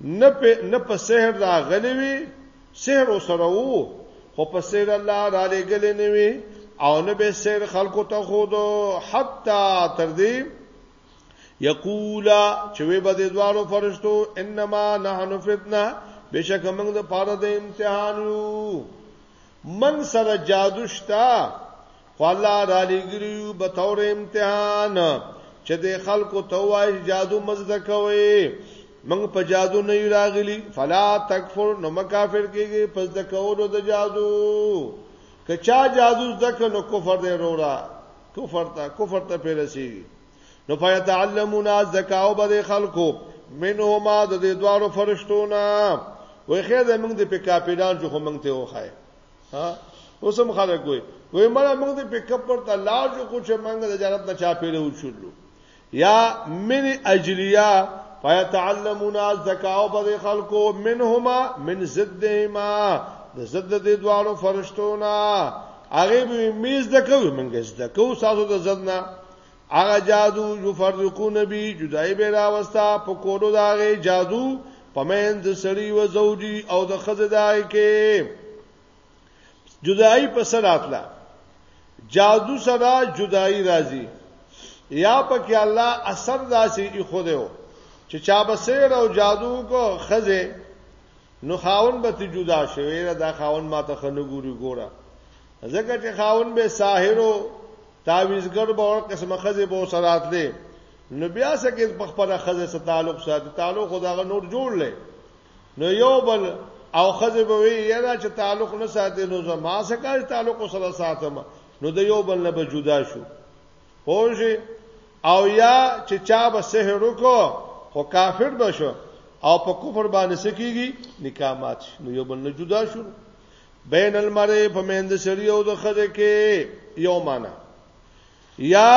نه په نه په سحر راغلی وي سحر سره وو خو په سحر الله را لګل نه وي او نه به سحر خلکو ته خود حتا تر دې یقولا چې وی به د دوارو فرشتو انما نحنو فتنه بشک موږ د پاره د امتحان یو من سره جادو شتا خو الله را لګریو به تور امتحان چې د خلکو توای جادو مزد کوي موږ په جادو نه راغلی فلا تکفر نو مکافر کېږي پس د کولو د جادو کچا جادو زکه نو کفر دی رورا کفر ته کفر ته پیرسي نو فیتعلمون زکاو به خلکو منهما د دې دوارو فرشتونه وای خیر موږ د پکاپیلان جو موږ ته وخای ها اوس هم خلک وي وای مړه موږ دې پک اپ پر ته لار جو کو چې موږ د جنت نه چا پیره وچولو یا من اجلیا فیتعلمون از دکاو په خلکو منهما من زدهما د زد د دوالو فرشتونه هغه به میز د کوي منګه زده کو ساسو د زدنا هغه جادو جو فرقو نبی جدای به راوستا په کولو داغه جادو پمن د سړی و زوجی او د خزه دای کې جدای په سر راتلا جادو سره جدای راځي یا پکې الله اثر داسې خو دیو چې چا به سیر او جادو کو خزه نو خاون به ته جدا شوی دا خاون ما ته خنګوري ګوره ځکه چې خاون به ساحرو تعویزګر به ور قسمه خزه به سرات لې نو بیا سکه په خپل خزه سره تعلق ساتي تعلق خداغه نور جوړ لې نو یو بل او خزه به وی یرا چې تعلق نه ساتي نو زما سکه تعلق سره ساتم نو د یو بل نه به جدا شو پوجي او یا چې چا به سحر وکړو خو کافر بشو او په کفر باندې سکیږي نکامات نو یو بل نه جدا شو بین المرء په مند سری او د خزه کې یو معنا یا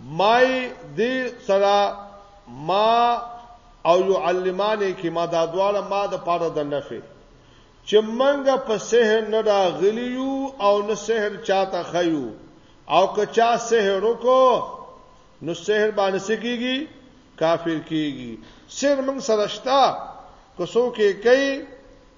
مای دې سره ما او يعلمانه کې ما دا دواړه ما د پاره د نفي چې منګه په سحر نه راغلیو او نه سحر چاته خيو او که چا سحر وکړو نو سحر باندې سکیږي کافر کیږي سحر موږ سره شتا کو څوک کوي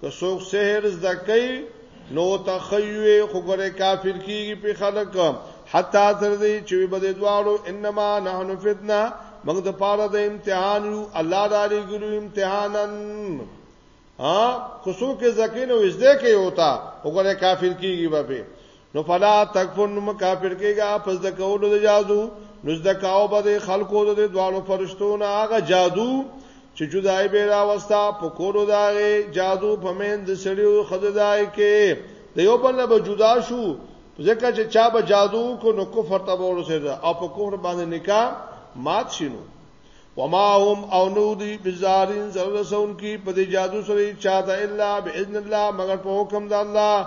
که څوک سحر زده کوي نو تخیوي خو ګره کافر کیږي په خلک حتا تر دې چې به د دوالو انما نحن فتنه موږ د پاره د امتحان یو الله داري ګلو امتحانن ها کوڅو کې زکه نو زده کې وتا وګوره کافر کیږي به نو فلا تکفر نو کافر کېږي پس د کولو د جادو نو د کاو به د خلقو د دوانو فرشتو نه هغه جادو چې جدای به راوستا په کولو داغه جادو په مین د سړیو خدای کې د یو بل نه به جدا شو ځکه چې چا به جادو کو نو کفر ته ورسېده او په کفر باندې نکاح مات شینو وما هم او نو دی بزارین زرسون کی په دې جادو سره چاته الا باذن الله مگر په حکم د الله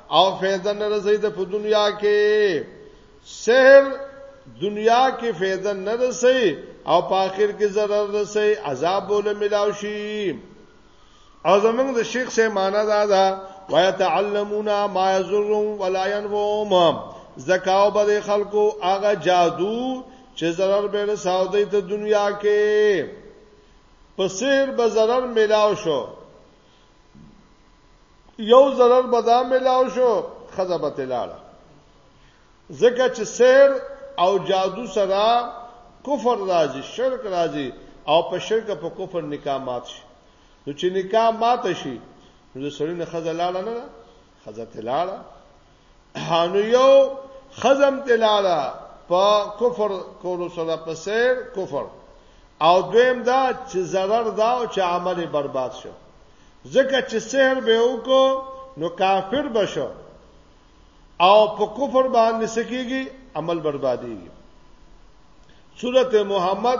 او فایده نه رسي د په دنیا کې سحر دنیا کې فایده نه رسي او په آخر کې zarar رسي عذاب ول ملاو شي او زمونږ د شیخ سه معنا دا ده ويتعلمون ما يضرهم ولا ينفعهم زکاو به خلکو هغه جادو چې zarar به رساو دی ته دنیا کې په سحر به zarar ملاو شو یو ضرر به دا ملاو شو خزه به تلاړه ځکه چې سحر او جادو سره کفر راځي شرک راځي او په شرک په کفر نکاح مات شي نو چې نکاح مات شي نو سړی نه خزه لاړه نه خزه تلاړه هانو یو خزم تلاړه په کفر کولو سره په سیر کفر او دویم دا چې zarar دا او چې عمل برباد شو ځکه چې سحر به وکړو نو کافر بشو او په کفر باندې سکیږي عمل بربادیږي سورته محمد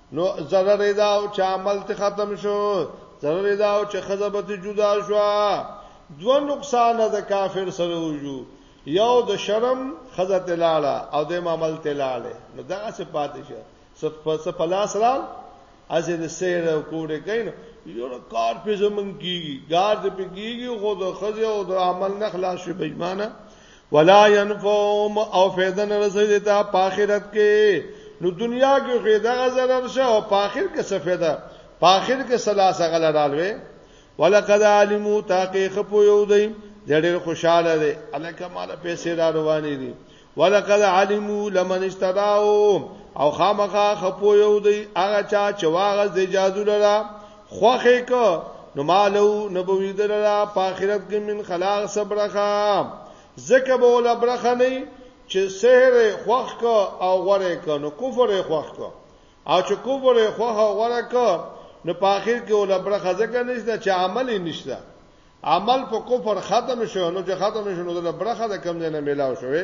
نو ضرر دا او چې عمل ته ختم شو ضرر دا او چې خزبت جدا شو دو نقصان د کافر سره وجو یو د شرم خزت لاړه او د عمل ته لاړه نو دا څه پاتې شه څه پلاس را از د سیر او کوډه کین یو کار په زمون کیږي ګار دې په کیږي خو د خزه او د عمل نه خلاص شي بېمانه ولا ينفعهم او فیدن رسې دي ته په آخرت کې نو دنیا کې خو دغه zarar شه او په آخر کې څه فایده په آخر کې سلاسه غلرالوي ولقد علمو تاکي خپو یو دی ډېر خوشاله دی الکه مال پیسې را روانې دي ولقد علمو لمن استراو او خامخا خپو یو دی هغه چا چې واغز د جادو لره خوخه کو نو مالو نبوی دلرا په آخرت کې من خلاق صبرخه زکه به ول برخه نه چې سحر خوخ کو او غره کو نو کفر خوخ کو او چې کفر خوخ او غره کو نو په آخر کې ول برخه زکه نشته چې عمل نشته عمل په کفر ختم شو نو چې ختم شو نو د برخه د کم نه ملاو شوې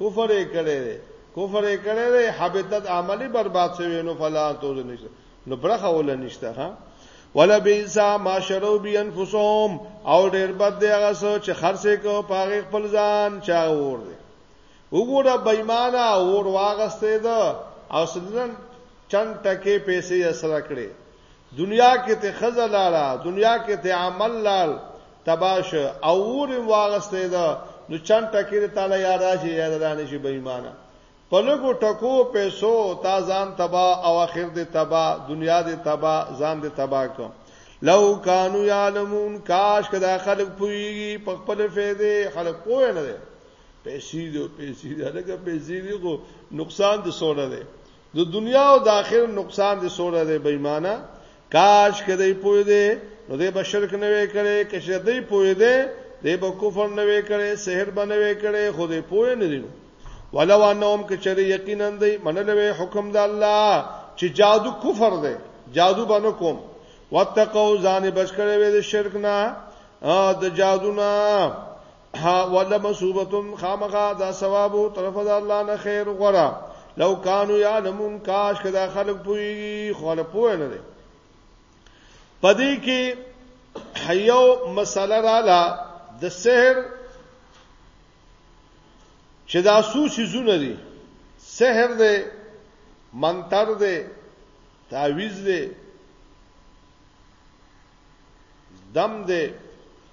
کفر یې کړی دی کفر یې کړی دی حبتت عملی برباد شوی نو فلا تو نشته نو برخه ول نشته ها ولا بیسا ما شرو بی انفسهم او ډیر بد دی هغه څه چې خرڅه کو پاغه خپل ځان چا ور دی وګوره بېمانه اور واغستې ده او سدن چند ټکه پیسې سره کړې دنیا کې ته خزه لاړه دنیا کې ته عمل لاړ تباش او ور واغسته ده نو چن ټکر تعالی یا راشي یا درانه شي بېمانه په لګو ټکو پیسو تا ځان تبا او اخر دې تبا دنیا دې تبا ځان دې تبا کو لو کانو یعلمون کاش کدا خلق پویږي په خپل فائدې خلق پوه نه دي پیسې دې پیسې دې لکه پیسې دې کو نقصان دې سونه دي د دنیا او د آخرت نقصان دې سوره دې بېمانه کاش کدی پوی دې نو دې بشرک نه وې کړي کښ دې پوی دې دې به کفر نه وې کړي سحر به نه وې کړي خو دې پوی نه دي ولو انهم کچری یقینا دې منلوي حکم د الله چې جادو کفر دې جادو باندې کوم واتقوا ځان بچ کړي وې د شرک نه د جادو نه ها ولا مسوبتم خامغه دا ثواب او طرف د الله نه خیر غره لو کانوا یعلمون کاش کدا خلق پوی خلق پوی نه دي پدې کې حیو مسله رااله د سحر چې دا سو سيزونه دي سحر دی منتر دی تعویز دی دم دی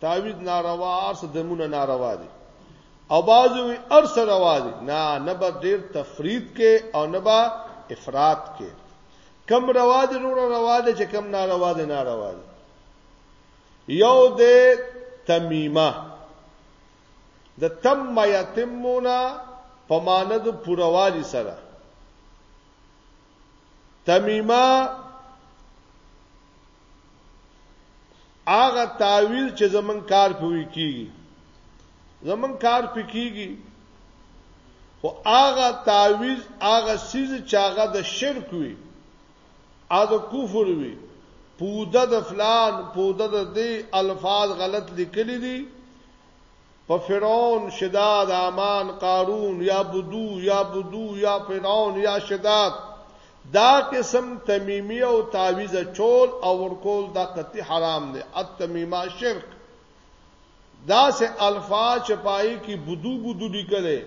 تعویذ ناروا ارس دمونه ناروا دي او بازو ارس روا دي نه نه به ډیر تفرید کې او نه به افراط کې کم روا دي نور روا دي چې کم ناروا دي ناروا دي یو د تمیمه د تم یتمونا پمانه د پوروالي سره تمیمه هغه تعویل چې زمون کار پوي کیږي زمون کار پکېږي خو هغه تعویز هغه سیز چې هغه د شرک وي او د کفر وي پوده د فلان پوده د دې الفاظ غلط لیکلي دي په فرعون شداد امان قارون یا بدو یا بدو یا فرعون یا شداد دا قسم تمیمی او تعویز چول او ورکول دا قطعی حرام دی التمیمه شرک دا سه الفاظ چپای کی بدو بدو لیکلې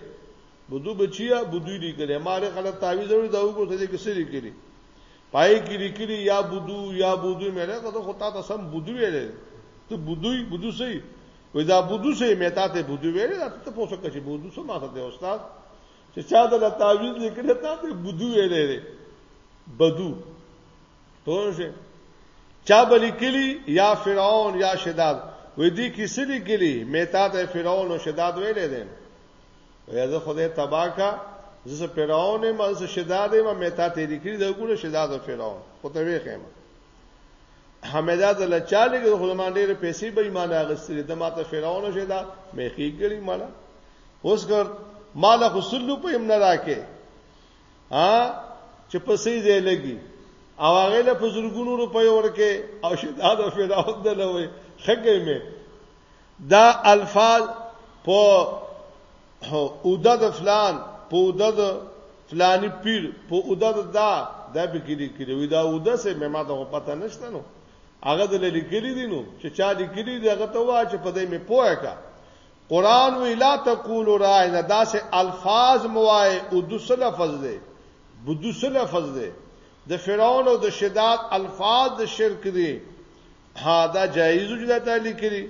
بدو بچیا بدو لیکلې ماره خلک تعویز ورو دا وګورئ چې کیسه لیکلې پای کې لیکلې یا بدو یا بدو مې له خو تا ته سم بدو ویلې ته بدوی بدو سي وې دا بودو سه مې تا ته بودو ویل دا ته پوسو کې بودو سه ما ته استاد چې چا د تعویذ لیکل تا ته بودو ویل دی بدو پوهشه چا بلی کلی یا فرعون یا شداد وې دې کې سړي کلی مې تا ته فرعون او شداد ویل دی وې زه خدای تبا کا زه فرعون ما زه شداد ما مې تا ته لیکل دا ګوره شداد او فرعون خو ته وې خېمه حمیدا د لچاله کې خدمان ډېر پیسې به ایمان اغستري د ماته فرعون شه دا مې خېګړي مالا اوس ګر مال خو سلو په هم نه راکې ها چې په سې ځای لګي او هغه له فزرګونو روپۍ ورکه او شداد او فرعون دلوي خګې مې دا الفاظ په اوده د فلان په اوده د فلانی پیر په اوده د دا د بکری کړي وي دا اوده سه مې ما ته پته نشته نو هغه د لیکلي دي نو چې چا لیکلي دي هغه ته وا چې په دې مې پوهه کا قران وی لا تقول راینا دا سه الفاظ موای او د سل لفظ دی بدوس لفظ دی د فرعون او د شداد الفاظ د شرک دی ها دا جایز چې دا تعالی کړی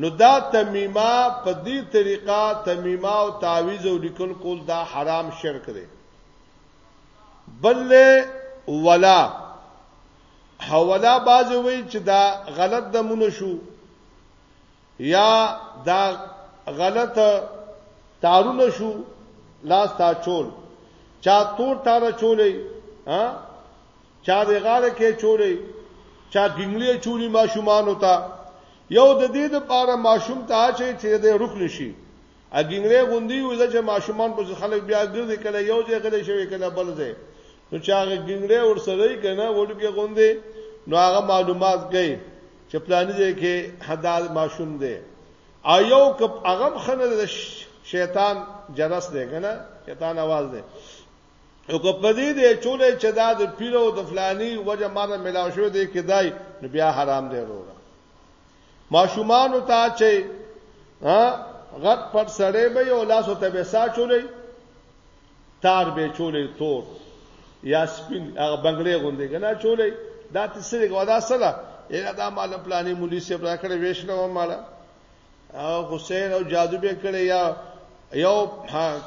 نو دا تمیمه په دې طریقه تمیمه او تعویز او لیکل کول دا حرام شرک دی بل ولا حوالا باز وی چې دا غلط دمونه شو یا دا غلط تارونه شو لاس تا چول چا تور تار چولې ها چا د غاړه کې چولې چا ګنګلې چولې ماشومان وتا یو د دې لپاره ماشوم ته اچي چې د رخ نشي ا ګنګلې غوندي وځي چې ماشومان په خلک بیا ګرځي کله یو ځای غلې شوی کله بل ځای نو چې هغه ګنګلې ور سره یې کنه وړوکی غوندي نو هغه معلومات کوي چې پلان دې کې حداد ماشوم دی ایو کپ هغه خنه د شیطان جرس دی کنه شیطان आवाज دی او که په دې دې چولې چې دا د پیرو د فلانی وجه ماده ملاو شو دې کدای نو بیا حرام دی وروره ماشومان ته چې ها غټ پټ سړې به او لاسو ته به سا چولې تار به چولې تور یا سپین هغه بنگلې غوندې کنه چولې دا تسری غودا سره اله دا مال پلانې مولوی سیب را کړې وېښنه و مالا حسین او جادو به کړي یا یو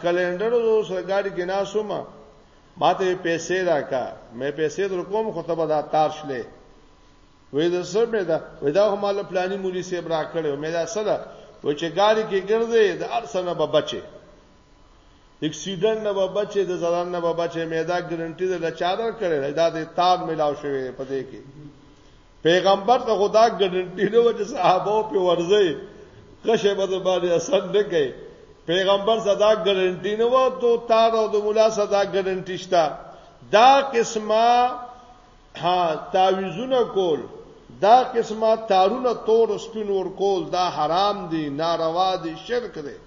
کلندر او سرګاډي کې ناسوم ماته پیسې راکا مې پیسې در کوم خو ته به دا تار شلې وې د سر مې دا وې دا هم له پلاني مولي سیب را کړو مې دا سره و چې ګاډي کې ګرځي د ارسنه به بچي اکسیډنټ نه به بچې د زران نه به بچې مې دا ګارانټي د لچادر کړي دا د تار ملاو شوی دی په دې کې پیغمبر ته خدا ګارانټي نه وجه صحابه په ورځي کښه به د باندې اثر نه کوي پیغمبر صدا ګارانټي نه و ته تار او د مولا صدا ګارانټي شته دا قسمه ها تعویذونه کول دا قسمه تارونه تور سپین ور کول دا حرام دي ناروا دي شرک دي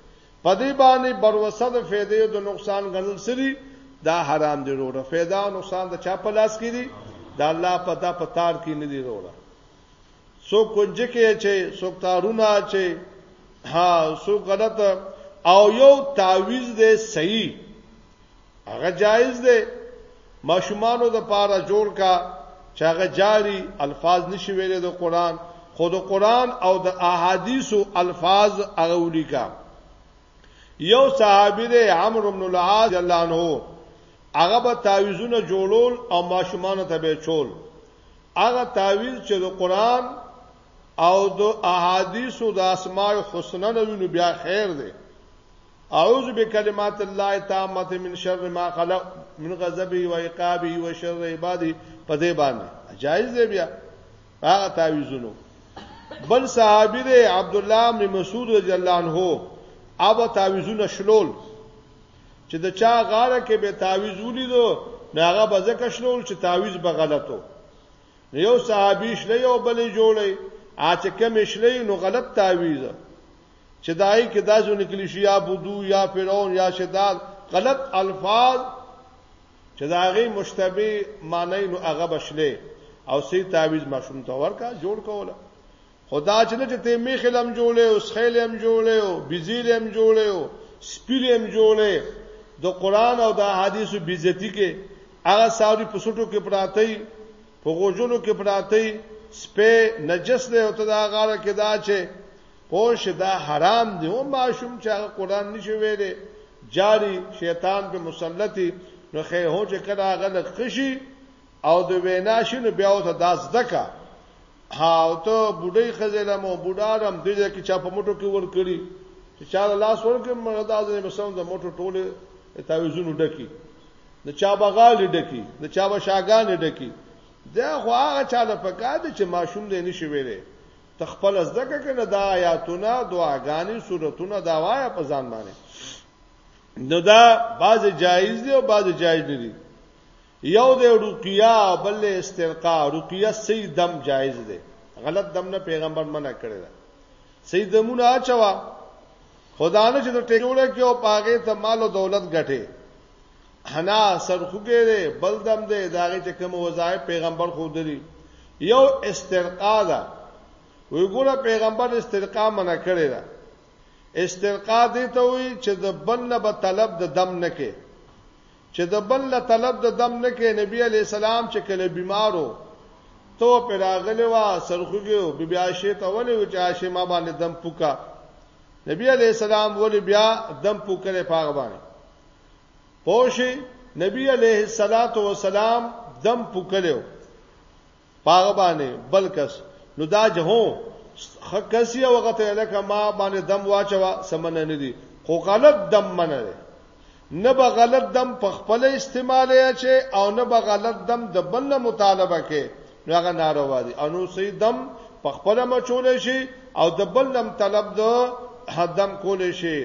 په دې باندې بروسه د فائدې او د نقصان غنل سری دا حرام دی وروره فائدہ او نقصان د چا په لاس کې دی دا الله په دا په تار کې نه دی وروره سو کنج کې چې سو تارونه چې ها سو غلط او یو تعویز دی صحیح هغه جایز دی ماشومانو د پاره جوړ کا چې هغه جاری الفاظ نشي ویلې د قران خو د قران او د احادیثو الفاظ هغه ولیکا یو صحابي دی عمرو بن العاص الله عنه هغه به تعویذونه جوړول او ماشومانو ته به چول هغه تعویذ چې د قران او د احادیثو د اسماء الحسنا نو بیا خیر دی اعوذ بکلمات الله التامه من شر ما خلق من غضبه و عقابه و شر عباده په دې باندې جایز دی بیا هغه تعویذونو بل صحابي دی عبد الله بن مسعود رضی الله عنه اوبه تعویذونه شلول چې د چا غاړه کې به تعویذ ولیدو ناغه به ځکه شلول چې تعویذ به غلطو یو صحابي شلې او بلې جوړې اچ کم شلې نو غلط تعویذ چې دای کې داسو نکلی شي یا بودو یا فرعون یا شداد غلط الفاظ چې داغه مشتبه معنی نو هغه بشله او سي تعویز مشروم ته ورکا جوړ کوله خدا چې نه چې ته می خلم جوړې او سخیلم جوړې او بزیلم جوړې او سپیلم جوړې د قران او د احادیثو بیزتی کې هغه ساوري پسټو کې پراته په غوجلو کې پراته سپه نجس دی او ته دا غاړه کې دا چې پوش دا حرام دی او ماشوم چې هغه قران نشي ویلې جاری شیطان په مسلطي نو خې هو چې کله هغه لخشي او د وینا شنو بیا او ته داس دکا ها او ته بډای خزلم او بډارم دې کې چا په موټو کې ور کړی چې چا لاس ورکړ مګر دا ځنې مسوم د موټو ټوله تعویذونو ډکی د چا بغال ډکی د چا بشاګان ډکی دا خو هغه چا د پکار دي چې ماشوم دې نشي ویلې تخپل زدکه کنه دا آیاتونه دعاګانې سورتونه دا وایا په ځان باندې نو دا بعض جایز دي او بعض جایز نه دي یو د رقیه بل استرقا رقیه سي دم جایز دي غلط دم نه پیغمبر منع کړی دا سي دمونه اچوا خدانه چې د ټیکوله کې او پاګه ته مال او دولت ګټه حنا سرخوګه دی بل دم دی داغه چې کوم وظایف پیغمبر خو دی یو استرقا ده وی ګوره پیغمبر استرقا منع کړی ده استرقا دی ته وی چې د بن نه به طلب د دم نه کې چې د بن له طلب د دم نه کې نبی علی سلام چې کله بیمارو تو پیراغلی وا سرخوګه او بیا عائشه ته ولې چې عائشه ما باندې دم پوکا نبی علی سلام ولې بیا دم پوکره پاغه باندې پوشي نبی عليه الصلاه والسلام دم پوکلو پاغه باندې بلکس نو دا جهو خکسی او غته لکه ما باندې دم واچوا سمنه نه دي خو غلط دم منه ده نه به غلط دم په خپل استعمال اچي او نه به غلط دم د بل نه مطالبه کوي نو هغه ناروا دي انو سي دم په خپل مچول شي او د بل دم طلب د حدم کول شي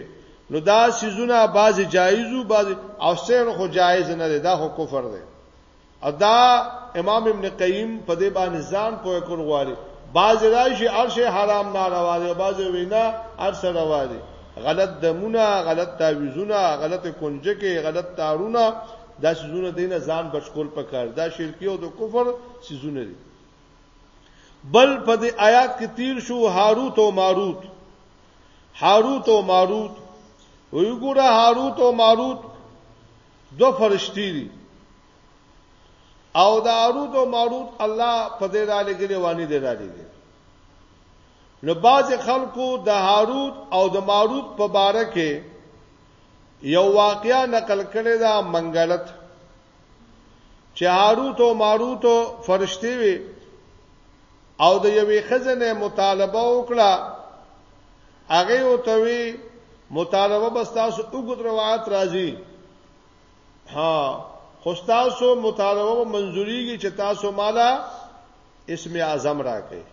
نو دا سيزونه بعضی جایزو بعضی او سیر خو جایز نه دی دا خو کفر دی ادا امام ابن قیم په دې باندې ځان پوه کول غواړي بعضی راشي ارشه حرام نه راوړي بعضی وینا ارسه راوړي غلط دمونه غلط تعویذونه غلط کنجکه غلط تارونه دا سيزونه دینه ځان بچکول پکار دا شرکی او د کفر سيزونه دي بل په دې آیات کې تیر شو هاروت او ماروت هاروت او ماروت وی ګوره هاروت او ماروت دو فرشتي دي او دا هاروت او ماروت الله په دې را لګلې وانی دې را لګلې نو باز خلکو د هاروت او د ماروت په باره کې یو واقعیا نقل کړی دا منګلت چې هاروت او ماروت فرشتي وي او د یوې خزنه مطالبه وکړه هغه او توی مطالبه بس تاسو وګد روایت راځي ها خو تاسو مطالبه منزوريږي چې تاسو مالا اسم اعظم راکې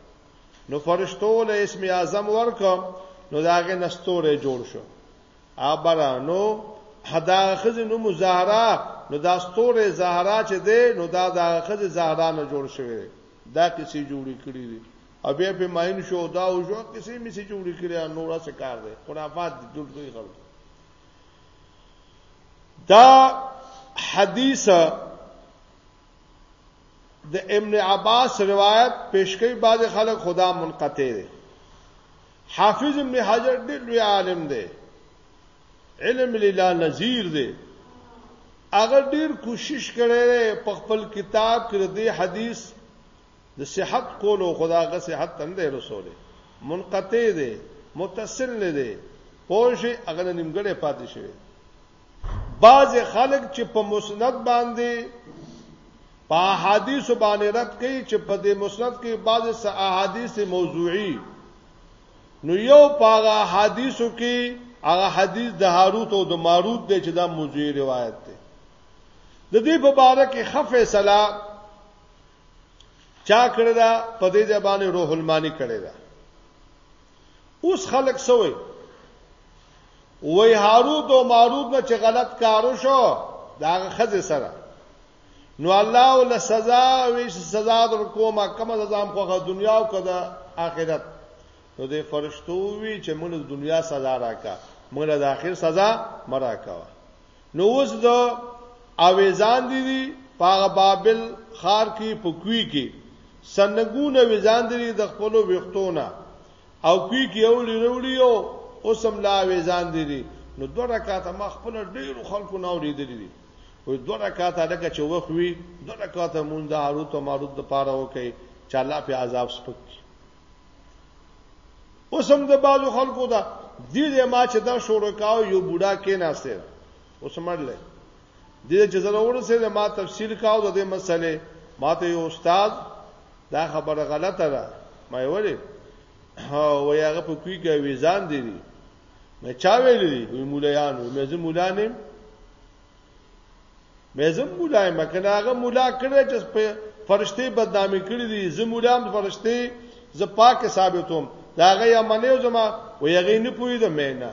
نو فرشتو له اسم اعظم ورک نو داغه نستوره جوړ شو ابره نو حدا خزه نو مزهرا نو دا ستوره زهرا چې ده نو دا دا خزه زهرا نه جوړ شوی دا کسی جوړی کړی دی او بیا په ماین شو دا او جو کسی می سي جوړی کړی نو را څه کار دی خرافات دي جوړ کوي خلک دا حدیث د ابن عباس روایت پیشکی بعض خلک خدا منقطع دی حافظ ابن حجر ډېر لوی عالم دی علم لیلا نذیر دی هغه ډېر کوشش کړی دی په خپل کتاب کې د حدیث د صحت کولو خداغه صحت تند رسوله منقطع دی متصل نه دی پوه شي هغه نیمګړی پاتې شوی بعضې خلک چې په مسند باندې په احادیث باندې رد کوي چې په دې مسند کې بعضې سه احادیث موضوعي نو یو پاغه حدیثو کې هغه حدیث د هاروت او د ماروت دی چې دا موضوعي روایت دی د دې په اړه کې خفه صلاح چا کړی دا په دې ځبانه روح المانی کړی دا اوس خلک سوې وای هاروت او ماروت نه چې غلط کار وشو دا خزه سره نو الله ول سزا ویش سزا در کومه کومه سزا هم خوغه دنیا او کده آخرت نو د فرشتو وی چې موږ د دنیا سزا راکا موږ د آخر سزا مراکا نو اوس د اویزان دي دي پاغه بابل خار کې پکوي کې سنګونه ویزان دي د خپل وختونه او کوی کې اولی وروړي او اوسم لا ویزان دي دي نو دوه رکعاته ما خپل ډیرو خلکو نه اوریدل دي وې دوه رکعاته لکه چې وخوي دوه رکعاته مونږ د هاروت او ماروت د پاره وکي چې الله په عذاب سپک اوسم د بازو خلکو دا دې ما چې دا شروع کاو یو بوډا کې ناشته وسمړلې دې چې زره ورسېده ما تفسیر کاو د دې مسلې ما ته یو استاد دا خبره غلطه ده ما یې وړي او یاغه په کوی کې ویزان دي مې چا ویل دي وی مولایان مې زه مولا نه مې زه مولا ما کنه هغه مولا کړی چې فرشتي بدنامي کړی دي زه مولا هم فرشتي زه پاک ثابتوم دا هغه یې منیو زما و یغې نه پوی د مې نه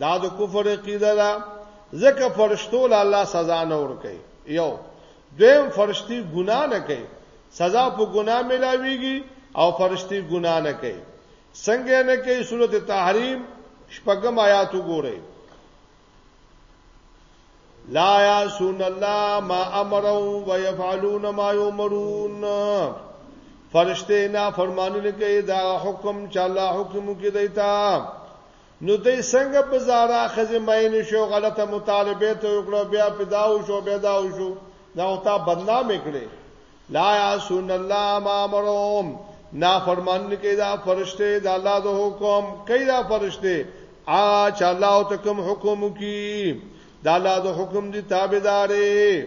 دا د کفر عقیده ده ځکه فرشتو له الله سزا نه ور کوي یو دویم فرشتي ګناه نه کوي سزا په ګناه ملاويږي او فرشتي ګناه نه کوي څنګه نه کوي سورته تحریم شپږم آیات وګورئ لا یاسون الله ما امروا ويفعلون ما يؤمرون فرشته نه فرمانی نه کوي دا حکم چې الله حکم کوي دیتا نو دی څنګه په زارا خزه ماین شو غلطه مطالبه ته وکړو بیا پیدا او شو پیدا او شو دا او تا بدنام کړي لا یاسون الله ما امرهم نا فرمان کې دا فرشته د الله د حکم کې دا فرشته ا چې الله او تکم حکم کی دا الله د حکم دی تابعدارې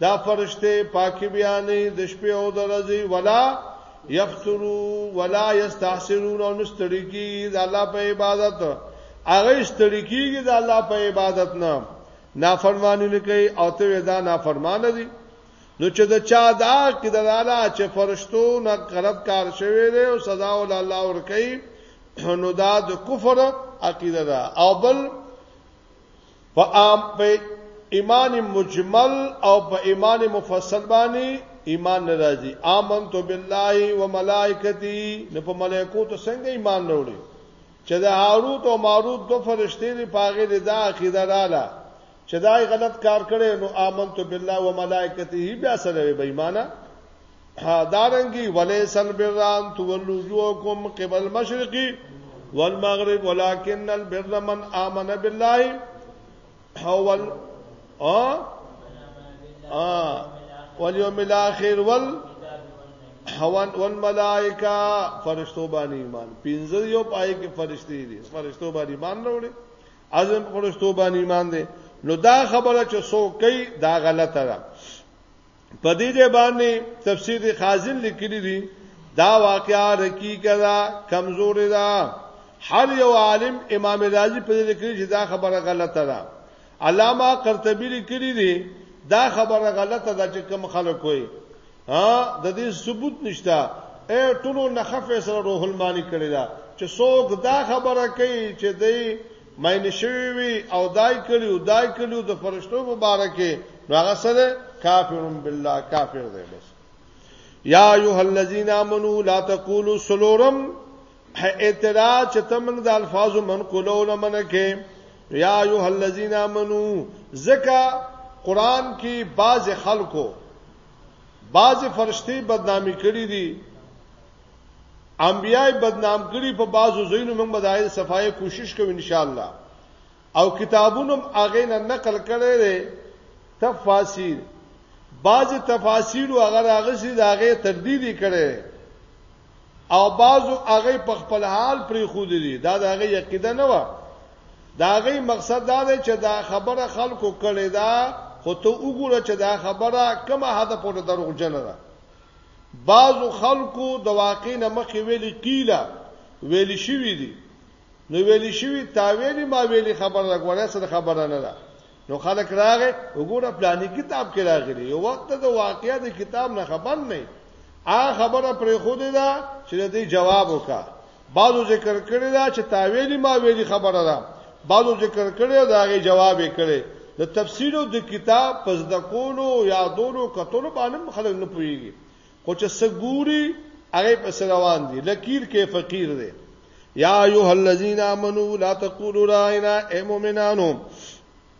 دا فرشته پاکي بیانې د شپې او د ورځې ولا یفترو ولا یستحسرون او نستړي کیږي د الله په عبادت هغه ستړي کیږي د الله په عبادت نه نافرمانی نه کوي او ته دا نافرمان دي نو چې د چا دا کې د الله چې فرشتو نه غلط کار شوی دی او سزا ول الله ور کوي نو دا د کفر عقیده ده او بل په عام په ایمان مجمل او په ایمان مفصل باندې ایمان ناراضي امن تو بالله و ملائکتی نو په ملائکو ته څنګه ایمان وروړي چې د هاروت او ماروت دوه فرشتي دی پاغه د دا عقیده رااله چې دا غلط کار کړي نو امن تو بالله و ملائکته بیا سره به ایمانه دارنګي وليس البر ان تولوا وجوهكم قبل المشرق والمغرب ولكن البر من آمن بالله هو ال اه اه واليوم الاخر وال حوان والملائکه فرشتو باندې ایمان پنځه یو پای کې فرشتي دي فرشتو باندې ایمان وروړي اعظم فرشتو باندې ایمان دي نو دا خبره چې سو کوي دا غلطه ده په دې ځای باندې تفسیر خازن لیکلی دی دا واقعا رقیقه دا کمزور دا هر یو عالم امام رازی په دې لیکلی چې دا خبره غلطه ده علامه قرطبی لیکلی دی دا خبره غلطه ده چې کم خلک وي ها د دې ثبوت نشته اے ټولو نخفه سره روح المانی کړی دا چې څوک دا خبره کوي چې دی مین شوی وی او دای کړي او دای کړي د فرشتو په باره کې نو هغه سره کافر بالله کافر دی بس یا ایه الذین آمنو لا تقولوا سلورم اعتراض چې تمن د الفاظ من کولو لمن کې یا ایه الذین آمنو زکا قران کې بعض خلکو بعض فرشتي بدنامي کړی دي انبیای بدنام کړي په بازو زینو موږ به دایره صفای کوشش کوو ان شاء الله او کتابونو هغه نه نقل کړي دي تفاسیر بعضی تفاسیر او هغه هغه سي داغه تردید کړي او بعضو هغه په خپل حال پرې خو دي دا دغه یقیده نه و داغه مقصد دا دی چې دا خبره خلکو کړي دا خو ته وګوره چې دا خبره کومه حد پورې دروغجن ده بعضو خلکو د واقع نه مخکې ویلي قیله ویلي شوي دي نو ویلي شوي تا ویلي ما ویلي خبره ده ګوره سره خبره نه ده نو خلک راغې وګوره پلاني کتاب کې راغلي یو وخت د واقعیا د کتاب نه خبر نه آ خبره پرې خو دې دا چې دې جواب وکا بعضو ذکر کړی دا چې تاویلی ما ویلی خبره ده بعضو ذکر کړی دا غي جواب یې کړی د تفسیر او د کتاب پس د کولو یادولو کتلو باندې خلک نه پويږي خو چې سګوري هغه پس روان دي لکیر کې فقیر دی یا ایه الذین آمنو لا تقولوا راینا ای مؤمنانو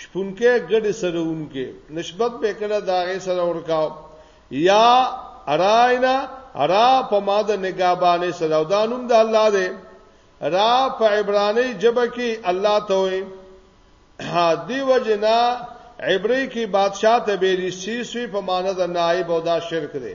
شپونکې ګډې سره اونکې نسبت به کړه دا غي سره ورکاو یا اراینا را په ماده نگابانه سره او دا نوم د الله دی را په عبرانی جبه کې الله ته وي دی وجنا عبری کې بادشاہ ته به ریسی سوی په معنی د نائب او دا شرک دی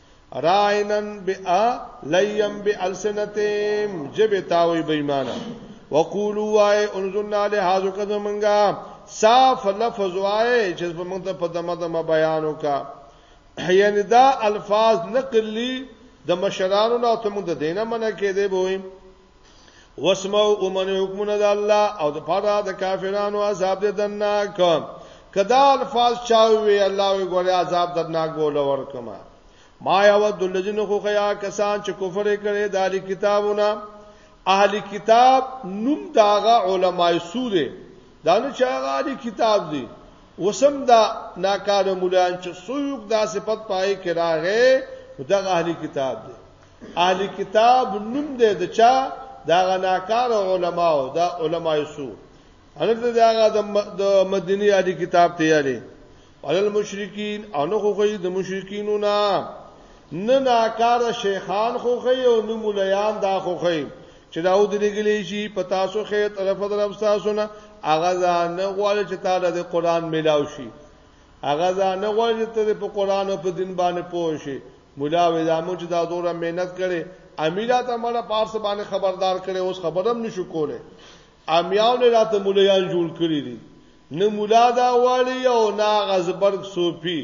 راینن بیا لیم بالسنتهم جبه تاوی بېمانه وقولو وای انزلنا له هاذو کده منګه صاف لفظ وای چې په موږ ته په دمه دمه بیان وکا یعنی دا الفاظ نقلی د مشرانو نه ته موږ د دینه منه کېده بویم وسمو او من حکمونه د الله او د پاره د کافرانو عذاب دې دناک کدا الفاظ چاوي الله وی ګوره عذاب دناک بوله ورکما ما یو د لجن خو خیا کسان چې کفر کړي د اهل کتابونه اهل کتاب نوم داغه علماي سوره دانو چې هغه اهل کتاب دي وسم دا ناکاره مولان چې سوق دا صفت پای کې راغې دغه اهل کتاب دي اهل کتاب نوم دی د چا دا غناکار علماو دا علما یسو هلته دا د مدینی اهل کتاب ته یاري ولل مشرکین او نو خو د مشرکینو نه نه ناکار شیخان خو خي او نو مليان دا خو خي چې دا و درګلې شي پتا سو خې طرف طرف تاسو نه اغه ځان غواړي چې تعالی د قران ملاو شي اغه ځان غواړي چې ته په قران او په دین باندې پوه شي مولا وې دا مونږ دا دوره مهنت کړي امیرا ته مړه پارس باندې خبردار کړي اوس خبرم نشو کوله امیاو نه راته مولیان جوړ کړی دي نه مولا دا والی او نه غزبرګ صوفي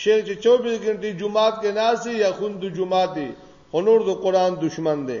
شیخ چې 24 غنټې جمعات کې ناسي یا خوند جمعات دی هنور د قران دشمن دی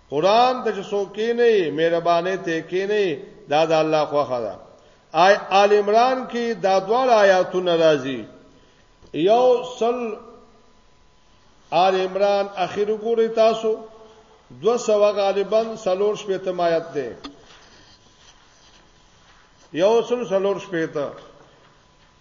قران ته چې څوک کینې مهربانه ته کینې دا د الله خوخه ده آی آل عمران کې دا دوه آیاتونه راځي یو سل آل عمران اخر ګوري تاسو 200 غالبا سلور شپې ته مایت ده یو سل سلور شپې ته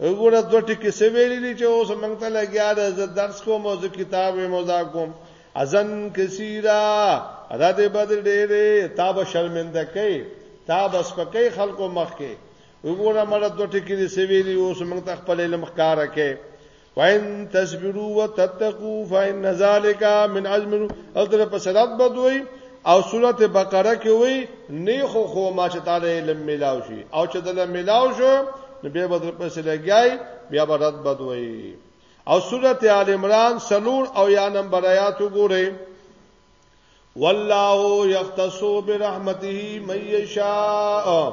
وګوره دوه ټکي څه ویلي دي چې اوس موږ ته لګیا ده زه درس کوم او زه کتاب یې موضوع کوم ازن کثیرا رد بد ډېرې تا به شرمنده کوي تا بس پکې خلکو مخ کې وګوره مړه دوه ټکي دې سویلی اوس موږ ته خپل علم ښکارا کې وان تصبروا وتتقوا فان ذلك من عزم او تر په صلات بدوي او سوره بقره کې وي نه خو خو ما چې تعالی علم ملاو شي او چې دل ملاو شو نو به بدر په سلګي بیا به رد بدوي او سوره ال عمران سلور او یا نمبر آیات وګورئ والله یختصو برحمته من یشاء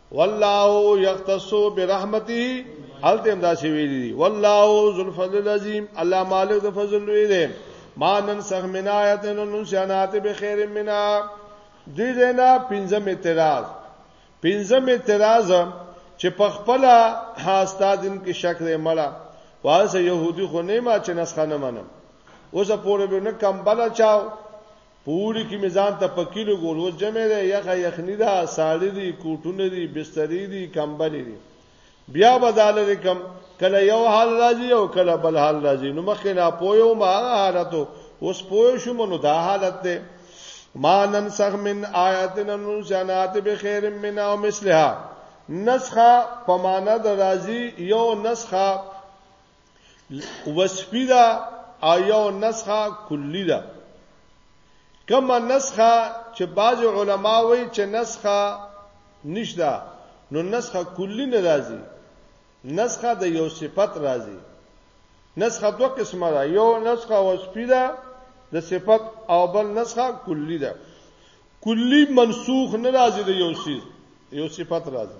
والله یختص برحمته هلته هم دا سی ویلي دي والله ذو الفضل العظیم الله مالک د فضل لوی دی ما نن سخ من آیت نن شانات بخیر منا دې دینا پنځم اعتراض پنځم اعتراض چې په خپل هاستا دین کې شک لري مړه واسه يهودي خو نه ما چې نسخه نه منم اوس پورې به نه کم بل چاو په اوړي کې مې ځان ته پکي لګول، اوس ژمی دی، یخه یخني ده، ساړه دي، کوټونه دي، بسترې دي، کمبلې دي. بیا به دا لرې کړم، کله یو حال راځي او کله بل حال راځي، نو مخکې ناپوه وم، هغه حالت و، اوس پوه شوم، نو دا حالت دی. ما ننسخ من آیة ننسها نأتي بخیر منها او مثلها. نسخه په معنی د راځي، یو نسخه وسپی دا او یو نسخه کلی ده کما نسخه چې بعض علما وایي چې نسخه نشته نو نسخه کلی نه راځي نسخه د یو صفت راځي نسخه دوه قسمه ده یو نسخه وسپی ده د صفت او بل نسخه کلی ده کلی منسوخ نه راځي د یو شی یو صفت راځي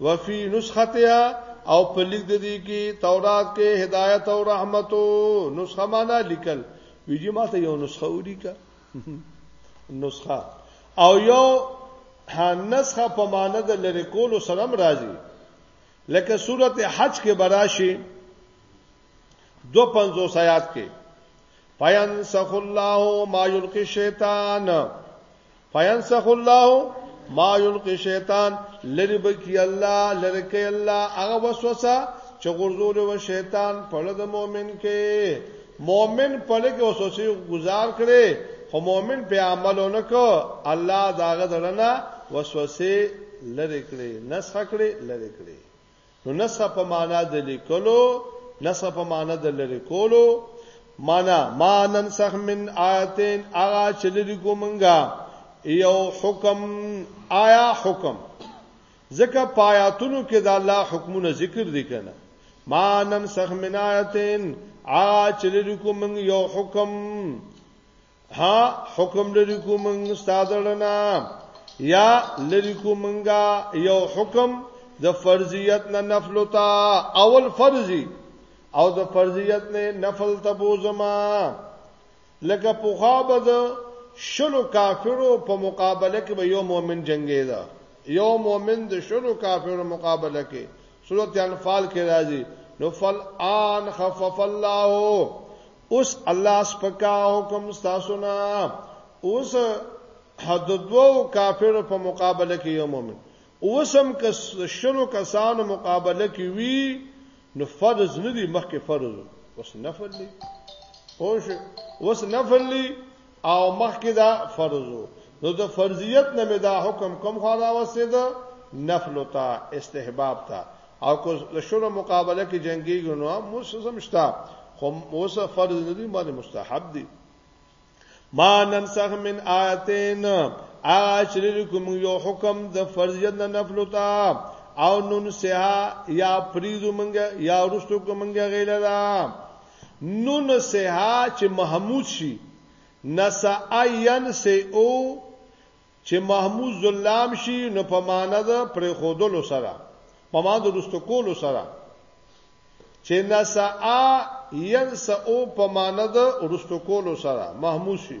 وفي نسختها او په لیک د دې کې تورات کې هدایت او رحمت او نسخه معنا لیکل ویجی ماته یو نسخه ولیکه نسخه او یو نسخه په معنا د لری کولو سره راځي لکه سورته حج کې براشي 250 آیات کې پاین سخ الله ما یلقی شیطان فینسخ الله ما یلقی شیطان لری بکی الله لری کی الله هغه وسوسه چې غرزول و شیطان په لد مؤمن کې مؤمن په لګ وسوسه گزار کړي خو مؤمن په عمل اونکو الله داغه دلنا وسوسه لری کړي نسخ کړي لری کړي نو نسخه په معنا د لیکلو نسخه په معنا د لری کولو معنا ما ننسخ من آیتین اغا چلری کو منګه یو حکم آیا حکم ځکه پایاتونو کې د الله حکمونه ذکر دي کنه ما ننسخ من آیتین آ چلری کو من یو حکم ها حکم لري کوم استاد لنا یا لري کومنګا یو حکم د فرضیت نه نفل تا اول فرضی او د فرضیت نه نفل ته بوزما لکه پوخا به د شلو کافرو په مقابله کې به یو مؤمن جنگي دا یو مؤمن د شلو کافرو مقابله کې سورته انفال کې راځي نو فل ان خفف الله اوس الله سپکا حکم ستاسو نه اوس حد دوو کافر په مقابله کې یو مؤمن اوسم که شلو کسانو مقابله کې وی نو فرض نه دی مخکې فرض اوس نفل دی اوس نفل دی او مخکې دا فرضو نو د فرضیت نه مې دا حکم کوم خو دا وسته ده نفل تا استحباب تا او کو د شروع مقابله کې جنگي غنو موسم شتا خو اوس فرض نه دي باندې مستحب دي ما ننسخ من آیتین اچرل کوم یو حکم د فرضیت نه نفل تا او نون سها یا پریزو منګه یا رستو کومنګه غیلا دا نون سه چې محمود شي، نسعه ينسعو چې محمود ذلام شي نو په معنی د پرېښودلو سره، په معنی د وروسته کولو سره، چې نسعه ينسعو په معنی د وروسته کولو سره محمود شي.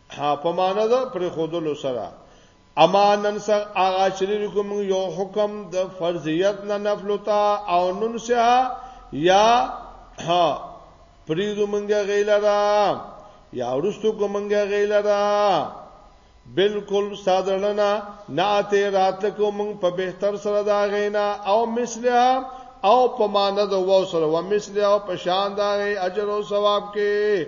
ها په معنا ده پر خودلو سره اما نن سر آغا چلیل کوم یو حکم د فرضیت نه نفلو تا او نن سه یا ها پریدو منګه غیلرا یا ورستو کومنګه غیلرا بالکل سادرنا ناته رات کو من په بهتر سره دا غینا او مثله او په ماند او سره و مثله او په شان دا غی اجر او ثواب کې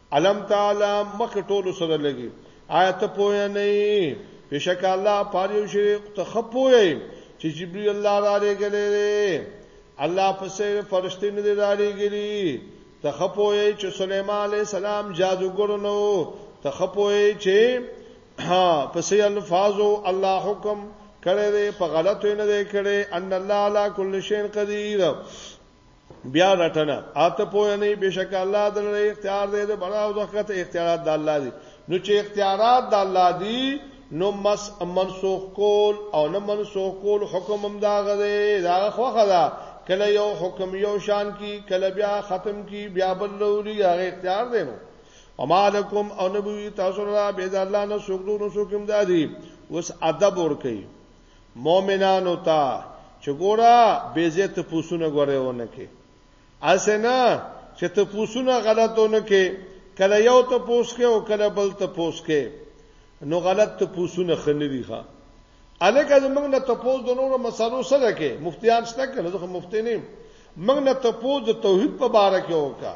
علم تعالی مخ ټولو سره لګي آیا ته پوه نه یې بشک الله پاره یو شی ته خپوي چې جبرئیل الله را لګلې الله په سر فرشتي نه دی را لګلې ته خپوي چې سليمان عليه السلام جادوګر نو ته خپوي چې ها په سي الفاظو الله حکم کړی دی په غلطو نه دی کړی ان الله علی کل شین قدیر بیا رټنه اته پوه نه بشک الله درنه اختیار دی د بڑا او دغت اختیارات د الله دی نو چې اختیارات د الله دی نو مس منسوخ کول او نه منسوخ کول حکم هم دا غره دا خوخه دا کله یو حکم یو شان کی کله بیا ختم کی بیا بل لوري هغه اختیار دی نو وما لكم او نبوی تاسو را بيد الله نه سوګلو نو سوکم دادی اوس ادب ور کوي مؤمنانو ته چې ګوره بې ځای ته پوسونه ګوره ونه کې اسنه چې ته پوسونه غلطونه کې کله یو ته پوس کې او کله بل ته پوس کې نو غلط ته پوسونه خنري ښا الکه زمنګ نه ته پوس د نورو مسالو سره کې مفتیان شته کنه زه مفتی نه منګ نه ته پوس د توحید په باره کې وکا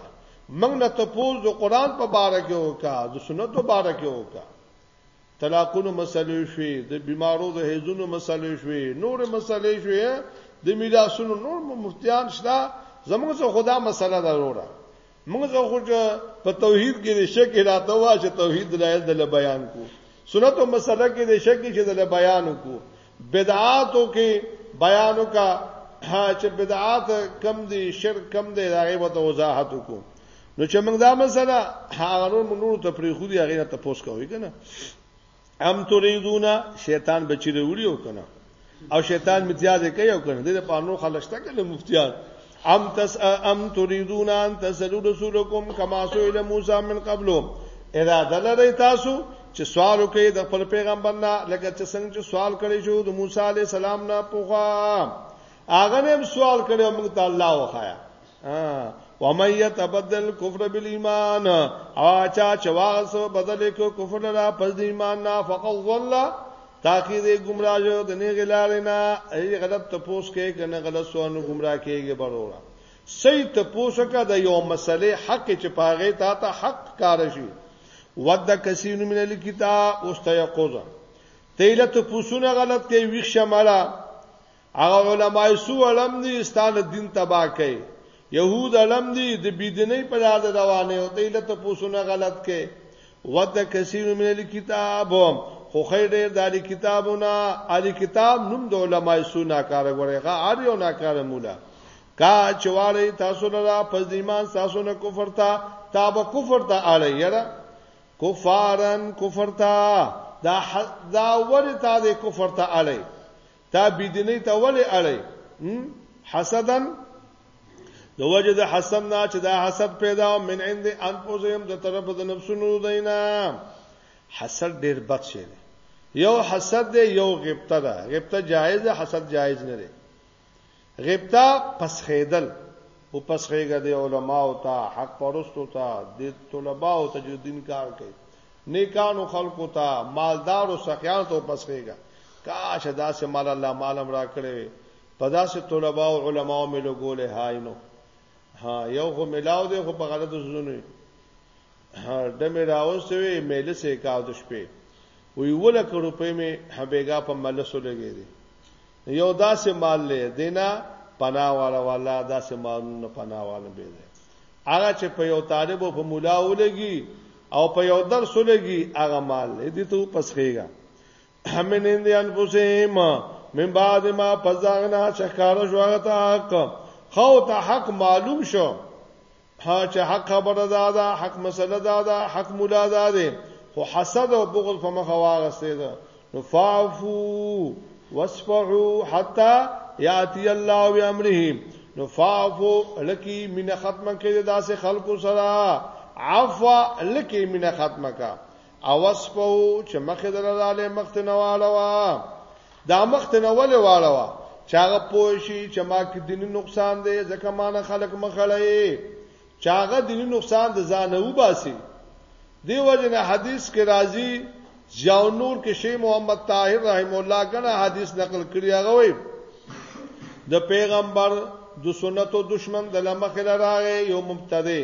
منګ نه ته پوس د قران په باره کې وکا د سنت په باره کې وکا طلاقونو مسلې شوې د بیمارو د هیزونو مسلې شوې نور مسلې شوې د میراثونو نور مفتیان شته زموږ څخه خدا مسله ده وروره موږ څخه خو په توحید کې د شک راته وا چې توحید دلایل د بیان کو سنت او مسله کې د شک چې د بیان کو بدعاتو کې بیان وکا چې بدعات کم دي شرک کم دي دا غي وته وضاحت وکړو نو چې موږ دا مسله هغه نور موږ نور ته پری خو دي هغه ته پوس کوي کنه ام تريدونا شیطان بچی وروړي او کنه او شیطان متیاز کوي او کنه د پانو خلشته کنه مفتیان ام تس ام تريدون ان تسلو رسولکم کما سئل موسی من قبل اراده لري تاسو چې سوال وکړي د خپل پیغمبر نه لکه چې څنګه چې سوال کړی شو د موسی عليه السلام نه پوښا هغه هم سوال کړو موږ ته الله وخایا ومن يتبدل كفر بالایمان او چا چواس بدل کو کفر را پس ایمان نه فقط والله تاکي دې گمراه جو د نه غلارینا ای غلط تپوس کې کنه غلط سو نو گمراه کېږي برورا صحیح تپوس کا د یو مسلې حق چې پاغه تا ته حق کار شي ود کثیر من الکتاب واستيقظ تیله تپوسونه غلط کې ویښه مالا هغه علماء سو علم دي ستانه دین تباہ کوي يهود علم دي د بيدینۍ په لار روانه او ته لته پوسونه غلط کې ود کثیر من الكتاب خو خیر ډیر د علی کتابونه علی کتاب نوم د علماء سو ناکاره غره غا ار یو ناکاره مولا کا چواله تاسو لرا پس د ایمان تاسو نه کفر تا تاب کفر تا اړه یره کفارن کفر تا دا دا ور تا د کفر تا اړه تا بيدينۍ ته ولې اړی حسدن د وجه د حسد نه چې دا حسد پیدا من عند انفسهم د طرف د نفسونو دینا حسد ډیر بد شي یو حسد دی یو غبطه ده غبطه جایز ده حسد جایز نه دی غبطه پسخېدل او پسخېږه د علماو ته حق پرستو ته د طلباو ته چې دین کار کوي نیکانو خلکو ته مالدارو سخیانو ته پسخېږه کاش داسې مال الله مالم را کړی وي په داسې طلبه او علماو مې لګولې هاي نو ها یو خو ملاو دی خو په غلطو سوزونو د مې راوستې وي مېله سې کاو د شپې وی ولکه روپې مې هبېګا په ملسو لګې دي یو داسې مال له دینه پناه والا والا داسې مالونه پناه والا به ده هغه چې په یو طالب او په مولا ولګي او په یو درس ولګي هغه مال دې ته پسخېږي همین اند انفسهم من بعد ما فزغنا شکار شو هغه ته حق خو ته حق معلوم شو ها چې حق خبره ده دا حق مسله ده دا حق مولا ده ده خو حسد او بغض په مخه واغسته ده نو فعفو واصفحوا حتا یاتی الله بامره نو فعفو لکی من ختمه کې داسې خلکو سره عفو لکی من ختمه کا او وصفو چې مخه دلاله مخت نواله وا دا مخ ته نه ولې واړوه چې هغه پوه شي چې ما کې دیني نقصان دی ځکه ما نه خلک مخړی چې هغه دیني نقصان د ځان نه وباسي دی وجنه حدیث کې راځي ضیاء نور کې شیخ محمد طاهر رحم الله کنه حدیث نقل کړی هغه وي د پیغمبر د سنتو دشمن د لمخ لراغه یو مبتدی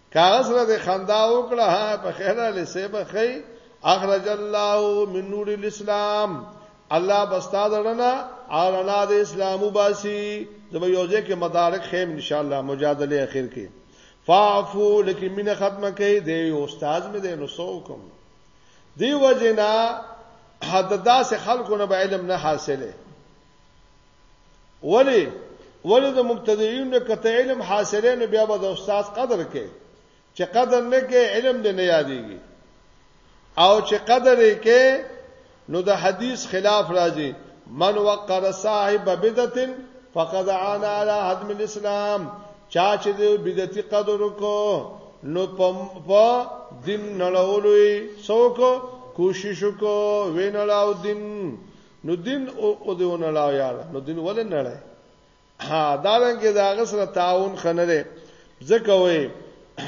کاغذ را د خندا وکړه ها په خیره لسه بخی اخرج الله من نور الاسلام الله بستا دړنا اړنا د اسلامو باسي زما یوځه کې مدارک خیم ان شاء الله مجادله اخر کې فاعفو لکه مینه ختمه کړي دی استاد مې دی نو سوکم دی وجنا حد داس خلکو نه به علم نه حاصله ولی ولی د مبتدیین نه کته علم حاصلې نه بیا به د استاد قدر کې چې قدر نه کې علم دې نه یادېږي او چې قدر یې کې نو د حدیث خلاف راځي من وقر صاحب بدعه فقد عانى على حدم الاسلام چا چې د بدعتي قدر کو نو په دین نړولوي څوک کوشش کو وینلاو دین نو دین او دی ونه لاو یار نو دین ولې نه لای ها دا رنګه دا غسر تعاون خنه ده ځکه وې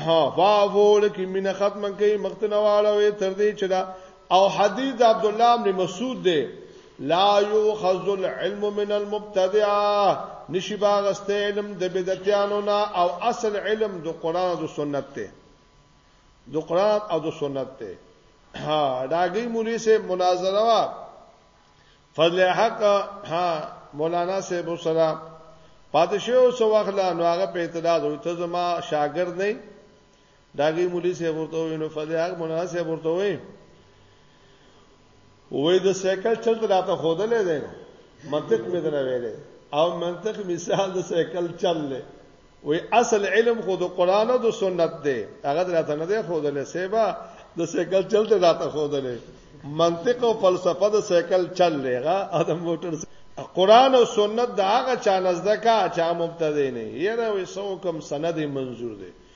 ها فاول کې مینه ختم کړي مختنواله وې تر دې چې دا او حدیث عبد الله بن مسعود ده لا یؤخذ العلم من المبتدعه نشي باغسته علم د بدعتانو نه او اصل علم د قران او سنت ته د قران او د سنت ته ها داګي مولوی سه مناظره وا فضل حق ها مولانا صاحب سره پاتشه او سو واخلا نو هغه په اعتراض وي ته زما شاګرد نه داګي مولوی سه ورته وي نو فضل حق مولانا صاحب ورته وي وې د سایکل چلته راته خودلې ده منطق مې درنه ویلې او منطق مثال د سایکل چل لې وې اصل علم خو د قران او د سنت دی هغه راته نه دی خودلې سیبا د سایکل چلته راته خودلې منطق او فلسفه د سایکل چل لېغه او د موټر قران او سنت دا هغه چا نزدکا چا مبتدی نه یره وې سو کوم سند منزور دی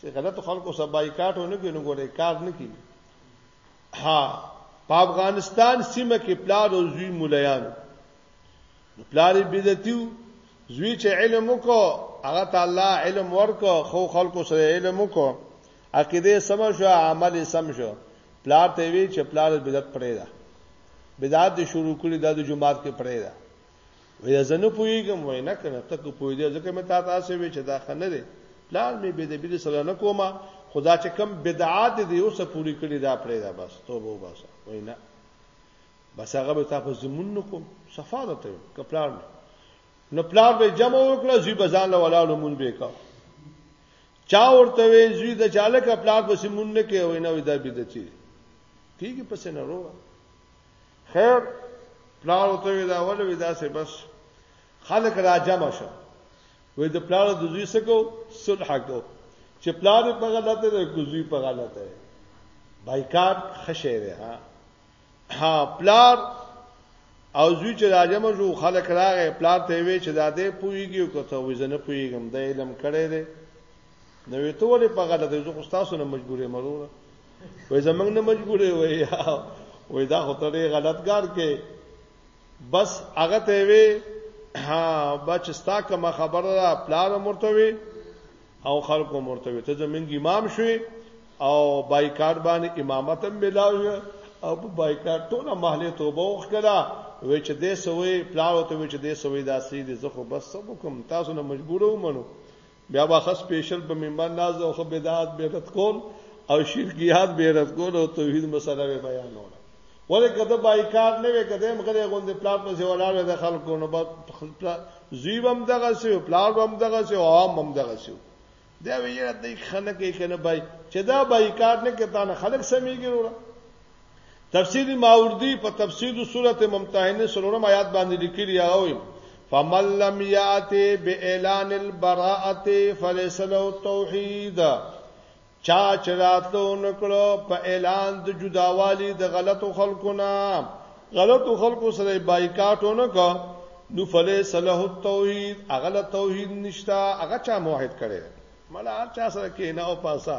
چې غلط خلکو سره بایکاټ ونه کوي نو ګورې کار نه کوي ها په افغانستان سیمه کې پلار او زوی مولایان پلار بدعتیو زوی چې علم وکړو هغه تعالی علم ورکو خو خلکو سره علم وکړو عقیده سم شو عمل سم شو پلار ته وی چې پلار بدعت پرې ده بدعت شروع کړي د جمعات کې پرې ده وای زه نه پوهیږم وای نه کنه ته کو پوهې دې ځکه مې تا تاسو وی چې دا خنه دی پلان مې به دې به سره نه کومه خدا چې کم بدعات دی اوس پوری کړی دا پرې دا بس توبه وباسه وای نه بس هغه به تاسو زمون نکوم صفاده ته کپلان نو پلان به جمع وکړه زی بزان له ولاړو مون به کا چا ورته وی زی د چاله کپلان به سمون نه کوي نه وي دا بدعتي کیږي پس نه روه خیر پلار ته وی دا ول وی دا سه بس خلک را جمع شو وې د پلار د دوی سکو صلح کو چې پلار په غلطه ده کوزي په غلطه ده بایکاټ خشه ده ها ها پلار او زوی چې راجم شو خلک راغې پلار ته وی چې دادې پویږي او کته وې زنه پویږم د علم کړي ده نو ته ولې په غلطه ده زه خو تاسو نه مجبورې مروره وای زمنګ نه مجبورې وای وای دا خو ته غلطګار کې بس هغه ته وی ها بچ ستا کوم خبره را پلان مرتوي او خلکو مرتوي ته زمنګ امام شوي او بایکاټ باندې امامت هم ملاوي او په بایکاټ ټول محله توبه وکړه وې چې دې سوې پلاو ته وې چې دې سوې داسې دې زه خو بس سب کوم تاسو نه مجبور ومنو بیا به خاص پیشل په منبر ناز او خو بدعات به رد کول او شرکیات به رد کول او توحید مسله به بیانول ولې کده بایکاټ نه وې کده مخره غوندې پلاټ په سیوالار د خلکو نو بس زیب هم دغه سی پلاټ هم دغه سی عام هم دغه سی دا ویره د خنکه کنه بای چې دا بایکاټ نه کته خلک سمېږي وروره تفسیر ماوردی په تفسیر سورته ممتحنه سلورم آیات باندې لیکلی هغه فمن لم یاتی باعلان البراءه فليس له توحید چا چراتلو نکړو په اعلان د جداوالی د غلطو خلقونه غلطو خلقو سره بایکاټ ونکړه نو فليس له التوحید اغل توحید نشتا هغه چا موحد کړي مله هر چا سره کې نه او پاسا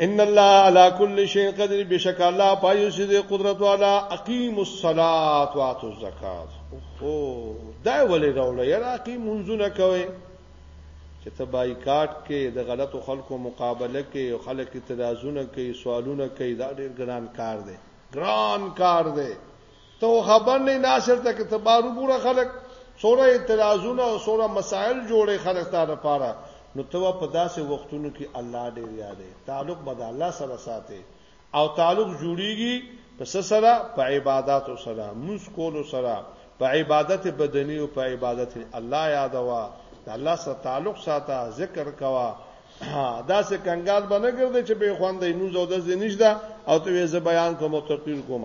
ان الله على كل شيء قدير بشک الله پایو سي دي قدرت والا اقيم الصلاه واتو الزکات او دا ولې راول یرا کی منځونه کوي چې ته بایکاټ کې د غلطو خلکو مقابله کې او خلک اعتراضونه کوي سوالونه کوي دا ډېر ګران کار دی ګران کار دی ته خبر نه ناشر ته کې تبارو ګوره خلک څوره اعتراضونه او څوره مسائل جوړې خلک ته لپاره نو ته په داسې وختونو کې الله ډېر یادې تعلق به د الله سره ساتي او تعلق جوړیږي پس سره په عبادت سره موس کول سره په عبادت بدنی او په عبادت الله یادوا د الله سره تعلق ساته ذکر کوا دا سه کنګال باندې ګرځي چې به خوان د موز او د زینش ده او ته یې بیان کوم او تقریر کوم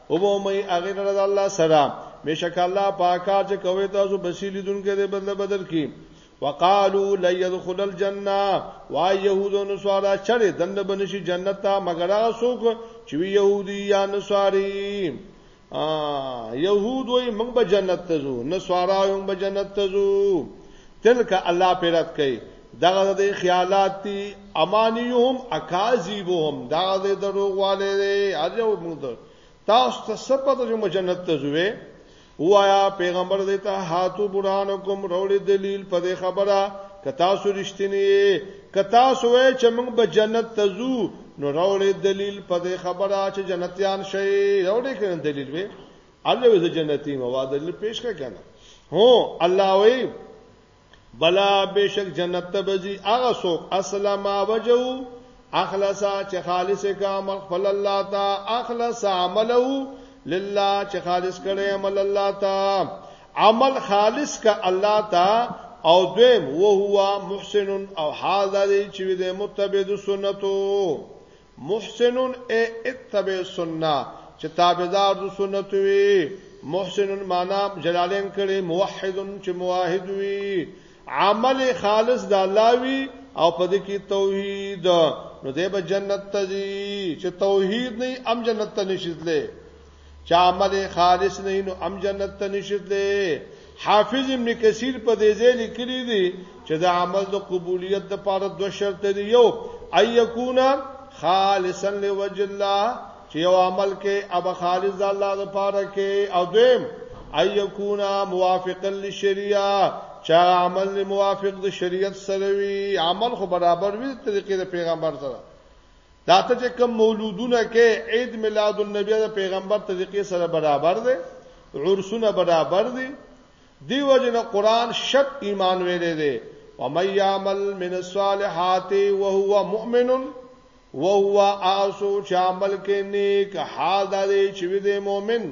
او به مې هغه نه رضا الله سره بشک الله پاکار چې کوي تاسو بسیلی دن کې بدل بدل کی وقالو لن يدخل الجنه وا يهود او نصارا چره دند بنشي جنت ته مگر هغه څوک چې يهودي یا نصاري ا يهود وي موږ به جنت ته ځو نصارا هم به جنت ته ځو تلک الله پیرات کوي دغه د خیالات دي امانیهم اکاذیبهم دغه د دروغواله دي اجو موږ تاسو ته سپه ته موږ جنت ته زوې وایا پیغمبر دې ته هاتو برانکم روړي دلیل په دې خبره که تاسو رښتینی که تاسو وای چې موږ به جنت ته زو نو روړي دلیل په دې خبره چې جنتیان شي روړي کړي دلیل وې الله وې جنتی موا دلیل پیش کړه کنه هو الله وې بلا بشک جنت ته بزي هغه څوک اسلم وجو اخلصا چې خالص کا عمل خپل الله تا اخلص عمله لله چې خالص کړي عمل الله تا عمل خالص کا الله تا او دویم او هو محسن او حال دی چې د متبد سنتو محسن ای اتبع سنه چې تابعدار د سنت وي محسن معنا جلالین کړي موحد چې موحد وي عمل خالص د الله وي او په دې کې توحید نو دې به جنت ته ځي چې توحید نه ام جنت ته نشیدلې چا عمل خالص نه نو ام جنت ته نشتله حافظ ابن کثیر په دې ځای لیکلی دی چې د عمل د قبولیت د پاره دوه شرط دی یو ايکونا خالصا لوجه الله چې یو عمل کې اب خالص د الله لپاره کې او دویم ايکونا موافقا للشریعه چا عمل موافق د شریعت سره وي عمل خو برابر وي طریقې د پیغمبر سره دا ته چې کوم مولودونه کې عید میلاد النبی د پیغمبر طریقې سره برابر دی عرسونه برابر دی دیو جن قران شک ایمان ویلې دی و مَن یعمل من الصالحات وهو مؤمن وهو آسو چې عمل کې نیک حال دی چې دی مؤمن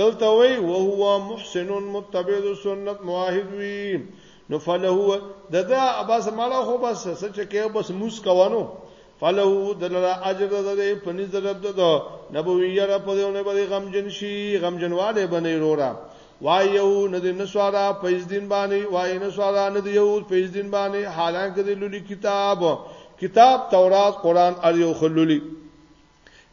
دلته وی او هو محسن متبع سنت معاهد وی نو فله د دا بس مړه خو بس سچ کې بس موس کوانو فله دلته اجر ده په نيز رب ده نبوي را په دې نه به غم جن شي غم جنواله بنې رورا وایو نه د نسوارا په دین باندې وای نسوارا نه د یهود په دین باندې حالانکه د لولي کتاب کتاب تورات قران اړ یو خلولي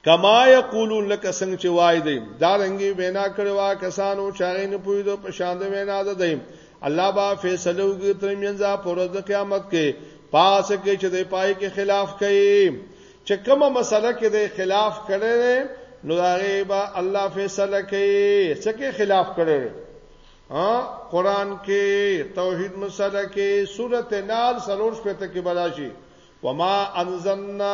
کما یقولون لک څنګه چې وای دی دا رنګي وینا کړو کسانو چاغې نه پوی دو په شان د وینا ده دی الله با فیصله وکړي تر منځه پر ورځ قیامت کې پاس کې چې د پای کې خلاف کوي چې کومه مسله کې د خلاف کړي نو هغه با الله فیصله کوي چې کې خلاف کړي ها قران کې توحید مسله کې سورته نال سلوش په تکي بلاشي وما انزلنا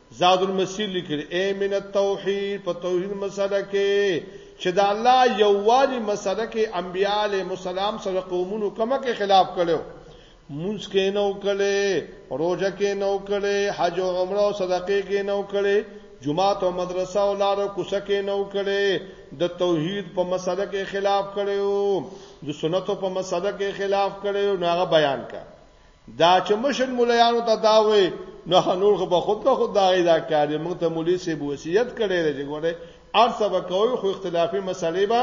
زاد المسیر لیکل اے من التوحید په توحید مسله کې چې د الله یووالي مسله کې انبیاله مسالم سره قومونو کومه کې خلاف کړو مونږ کې نو کړي روزه کې نو کړي حج او عمره او صدقه کې نو کړي جمعه او مدرسه او لارو کوڅه کې نو کړي د توحید په مسله کې خلاف کړو د سنتو په مسله کې خلاف کړو نو هغه بیان کړ دا چې مشر مولایانو ته دا وې نو نور خو به خود به خود دا غي دا کار موږ ته مولوی سي وصیت کړي دی ګوره ارڅه به کوي خو اختلافي مسلې به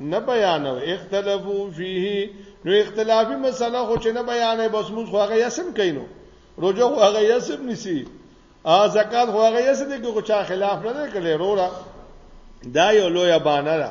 نه بیانو اختلافو فيه نو اختلافي مسله خو چې نه بیانې بس موږ خو هغه یسم کینو روزه خو هغه یسم نسی ا زکات خو هغه یسم دي کو چا خلاف نه کړي رورا دا یو لوی بانه ده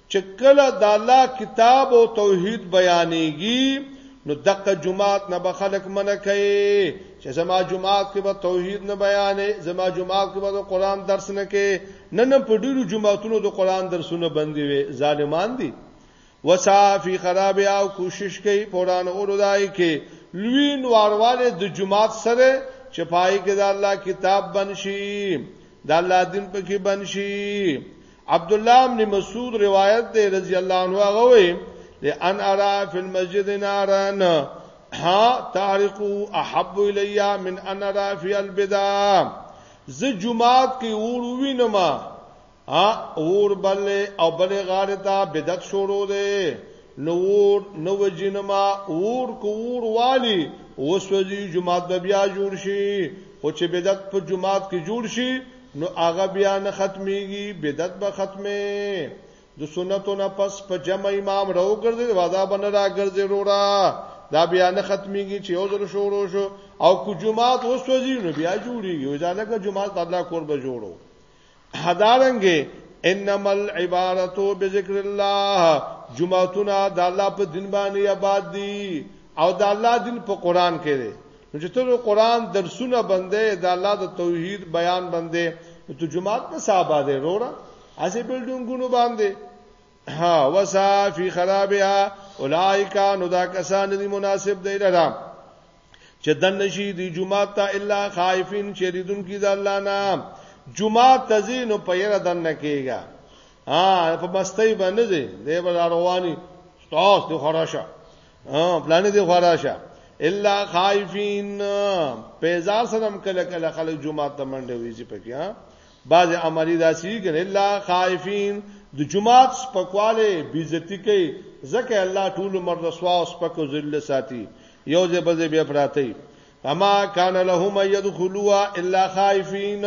چې کله د الله کتاب او توحید بیانېږي نو دغه جمعات نه به خلک منع کوي چې زما جمعات کې به توحید نه بیانې زما جمعات کې به قرآن درس نه کې نه نه په ډیرو جمعاتونو د قرآن درسونه بندي وي ظالمان دي وصافي خراب او کوشش کوي قرآن اوردای کې لوی نوارواله د جمعات سره چې پای کې د الله کتاب بنشي د الله دین پکې بنشي عبد الله بن مسعود روایت دی رضی الله عنه هغه وی لئن ارا فی المسجد نارن ها تعرقو احب الیا من ان ارا فی البدع ز جمعات کې اور وینم ها اور بل او بل غاړه ته بدعت شروع دی نور نو جنما اور کو اور والی اوس وځي جمعات بیا جوړ شي خو چې بدعت په جمعات کې جوړ شي نو هغه بیا نه ختميږي بدعت به ختمه د سنتو نه پس په جمع امام راو ګرځي وادا بنه را ګرځي رورا دا بیا نه ختميږي چې یو ځل شروع شو او کو جمعات وسوځي نو بیا جوړيږي ځکه جمعات په الله کور به جوړو هدارنګي انما العبارت بذکر الله جمعتنا د الله په دین باندې آباد دي او د الله دین په قران کې دی نو چې ته قرآن درسونه بندې د الله د توحید بیان بندې نو ته جمعات نه صاحب دی وروره اسې بلډونګونو باندې ها وسا فی خرابها اولائک نو دا کسان دي مناسب دی لرا چې دن نشي دی جمعه ته الا خائفین شریدون کی د الله نام جمعه تزین په یره دن نه کیږي ها په مستۍ باندې دی دی رواني تاسو د خراشه ها پلان دې خورا شه الا خائفین پیزا سلام کله کله خلک جمعه ته منډه ویزی پکې ها بعض عملی داسي کړي الا خائفین د جمعات سپکواله بیزتی کوي ځکه الله ټول مر رسوا او سپکو ذل ساتي یو ځې بځې بیا پراتی فما کان لهم يدخلوا الا خائفين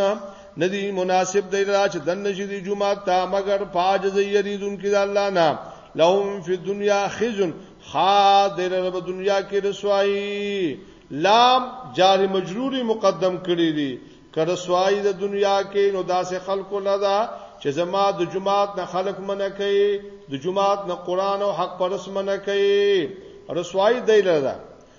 ندی مناسب دی را چې دن نشي دی جمعه تا مگر پاج زی یریدون کې د الله نه لهم فی دنیا خزن خادر رب دنیا کې رسوایی لام جار مجروری مقدم کړی دی که رسوایی د دنیا کې نو داسې خلکو نه ده چې زما د جمعات نه خلق منه کوي د جمعات نه قران او حق پرس منه کوي رسوایی دی لره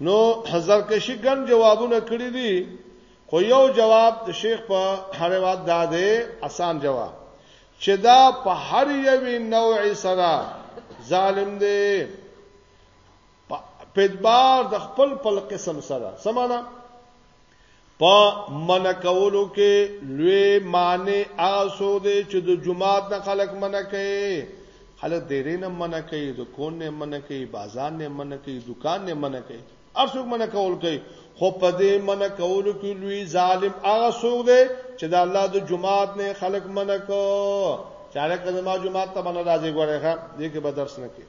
نو زرکشي ګن جوابونه کړی دي خو یو جواب د شیخ په حروات دا دی اسان جواب چې دا په هر یوې نوع سره ظالم دی په ادبار د خپل خپل قسم سره سمانا په من کولو کې لوی معنی آسو دی چې د جماعت نه خلق من کوي خلک ډېرې نه من کوي د کون نه من کوي بازار نه من کوي دکان نه من کوي ارڅوک من کول کوي خو په دې من کول کې لوی ظالم هغه څوک دی چې د الله د جماعت نه خلق من کو چاره کله ما جماعت ته من راځي ګورې ښا دې کې به درس نه کوي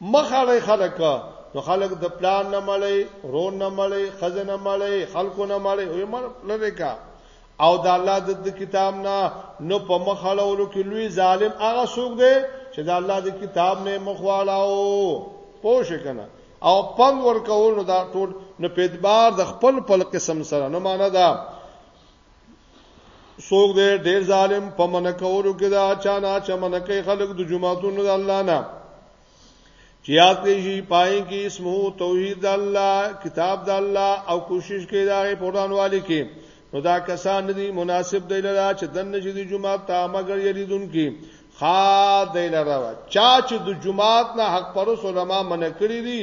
مخاړی خلک نو خلک د پلان نه مړی رون نه مړی خزنه مړی خلکو نه مړی وي مړ لری کا او د الله د کتاب نه نو په مخاړولو کې لوی ظالم هغه څوک دی چې د الله د کتاب نه مخواړاو پوه شي کنه او پند ورکول نو دا ټول نو په اعتبار د خپل خپل قسم سره نو معنا دا څوک دې ډېر ظالم په من کولو کې دا چا نه چا من کوي خلک د جمعهتونو د الله نه چې یاد کړئ شي پای کې اسمو توحید د الله کتاب د الله او کوشش کوي دا په ورانوالي کې نو دا کسان دي مناسب دی لرا چې دنه چې د جمعه تا مگر یریدون کې خا دی لرا چا چې د جمعه نه حق پر علماء من کړی دي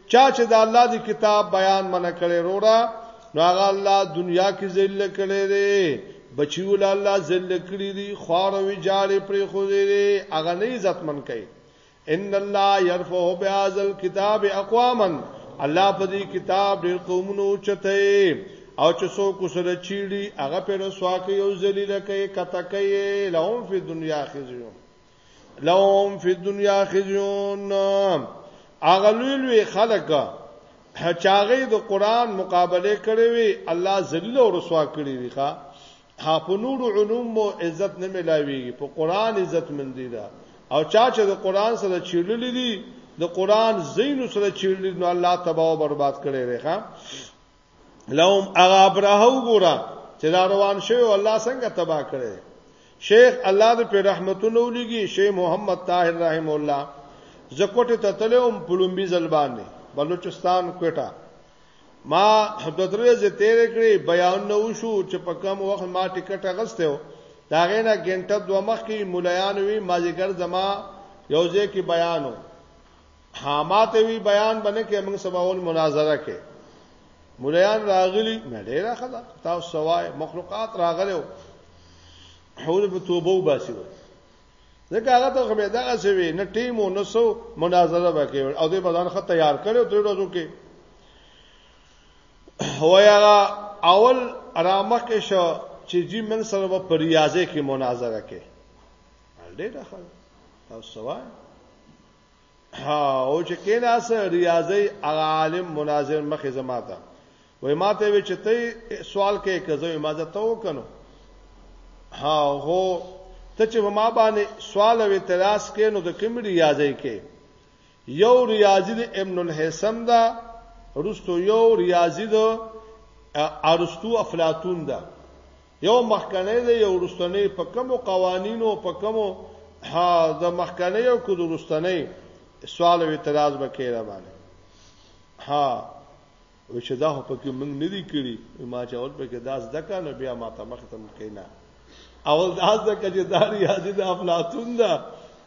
چا چې د الله د کتاب بیان منه کړي رورا نو هغه الله دنیا کې ذل کړي دي بچي ول الله ذل کړي دي خوار وی جاړي پر خو دي هغه نه عزت من کوي ان الله يرفع بهذا الكتاب اقواما الله په دې کتاب ډېر قومونو چته او چې څوک سره چیړي هغه پر سواکي او ذلیل کوي کته کوي لهم فی دنیا خزیو لهم فی الدنیا خزیون اغلوی خلق چاغې د قران مقابله کړې وي الله ذلیل او رسوا کړې وي ښا په نور علوم مو عزت نه ملاويږي په قران عزت مندي ده او چا چې د قران سره چیرلې دي د قران زین سره چیرلې نو الله تباہ او برباد کړي دی ښا لهم هغه ابراه وګوره چې دا روان شوی الله څنګه تبا کړي شیخ الله دې په رحمتونو ولګي شیخ محمد طاهر رحم الله زکوټه ته تلوم پلومبي زلبان نه بلوچستان کوټه ما حددره زه تیر کړی بیان نو شو چې په کم وخت ما ټیکټ اغسته و دا غینا ګنټه دوه مخ کې مولایان وی ماجیګر زما یوځه کې بیانو ها ماته وی بیان باندې کې موږ سباول مناظره کې مولایان راغلی مې ډیر خدا تاسو سوای مخلوقات راغلو حول په توبه وباسي ځکه هغه ته خو به دغه څه وی نه ټیم او نه سو مناظره وکړي او دې بدن خط تیار کړو درې ورځو کې هویا اول رامخ کې شو چې جی من سره په ریاضه کې مناظره کې ډېر ښه تاسو سوال ها او چې کیناس ریاضی عالم مناظر مخه زماته وای ماته وی چې ته سوال کې کزو ما زه ته وکنو ها هو ته چې ما باندې سوال او اعتراض کې نو د کوم ریاضی کې یو ریاضی د ابن الحسن دا رستو یو ریاضی د ارسطو افلاطون دا یو مخکنی دی یو وروستنی په کومو قوانینو په کومو د مخکنی او کو د وروستنی سوال او اعتراض وکړي را باندې ها و چې دا په کې موږ نه دی کړی ما چې اول په کې داس دکا نو بیا ما ته مخ تم کینا اول داس دکا چې دا ریاضی د افلاطون دا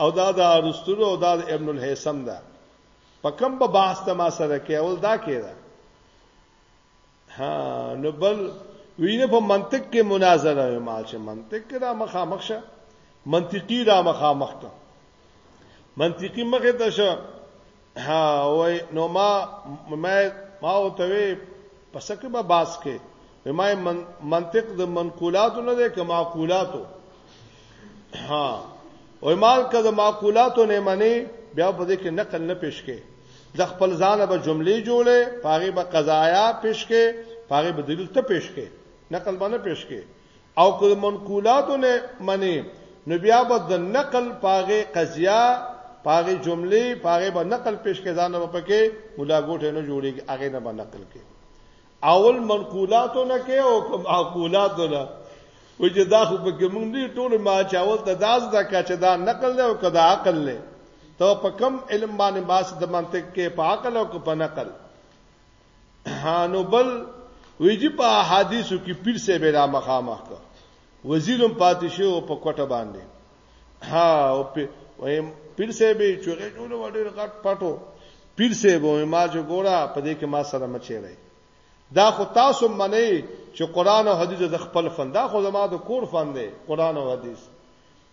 او دا د ارسطو او دا د ابن الهیثم دا په کوم به بحث ته ما سره کې اول دا کېده ها نو بل وینه په منطق کې مناظره وي مال چې منطق کې دا مخامخ شه منطقي دا مخامخ ته منطقي مخه ته شه ها وای نو ما ما ما او ته وي پسکه به باس کې ما منطق د منقولاتو نه ده که معقولاتو ها او مال کده معقولاتو نه منی بیا په دې کې نقل نه پیش کې د خپل ځان به جملې جوړې پاغي به قضایا پیش کې پاغي به دلیل ته پیش کې نقل باندې پیش کې او که منقولاتو نه منی نو بیا به د نقل پاغي قضیا پاغي جملې پاغي به نقل پیش کې ځان به پکې مولا ګوټه نه جوړيږي هغه نه به نقل کې اول منقولاتو نه کې او کوم عقولاتو نه وای چې دا خو په کې مونږ دې ټول ما چاول ته داس دا کا چې دا نقل له او کدا عقل له ته په کم علم باندې باس د منطق کې په عقل او په نقل هانو بل ویجی په حدیثو کې پیر سه به را مخامخ کا وزیرم پاتې شو په کوټه باندې ها او په وایم پیر سه به چوغه جوړ وړي غټ پټو پیر سه به ما جو ګورا په دې کې ما سره مچې راي دا خو تاسو منئ چې قران او حدیث د خپل فن دا خو زما د کور فن دی قران او حدیث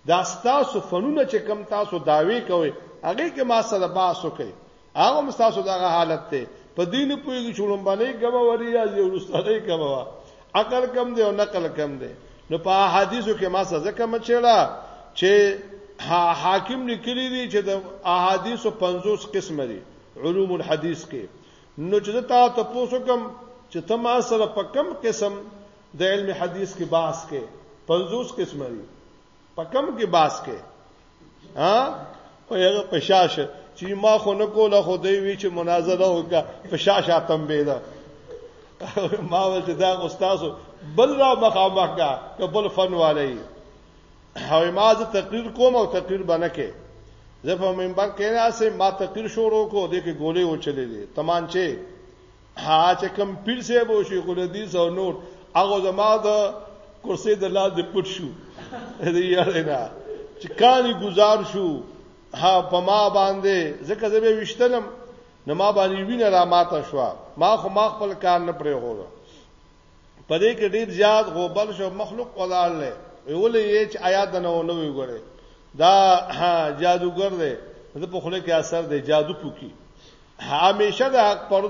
دا تاسو فنونه چې کم تاسو داوی کوي هغه کې ما سره باسو کوي هغه هم تاسو دغه حالت ته په دین پویږي چې لومبنه غوا وریا یو رساله غوا عقل کم دی او نقل کم دی نو په احادیثو کې ما سزا کم چیړه چې حاکم لیکلی دی چې د احادیثو 50 قسم دي علوم الحدیث کې نو چې تا ته پوسو کوم چې ته ما سره په کم قسم د علم حدیث کې باس کې 50 قسم دي په کم کې باس کې ها په هغه پشاش چې ما خو نه کوله خو دی وی چې مناظره وکړه پشاش اتم به ده ما ول چې دا استاد بل را مخامخ کا کبل فن والی او ما زه تقریر کوم او تقریر باندې کې زه په منبر کې راځم ما تقریر شروع کو د کې ګولې وچلې دي تمانچه ها چې کم پیر سه بو شي خو دې سو نور هغه زما د کرسي د لال د پټ شو دې یاره نه چې کانی گزار شو ها په ما باندې زکه زه به وشتلم نو ما باندې وینه را ماته شو ما خو ما خپل کار نه پرې هوره په دې کې ډیر زیات غوبل شو مخلوق ولاړ لې ویولې یې چې آیات نه نو وی ګوره دا جادوګر دی زه په خله کې اثر دی جادو پوکي همیشه د حق پر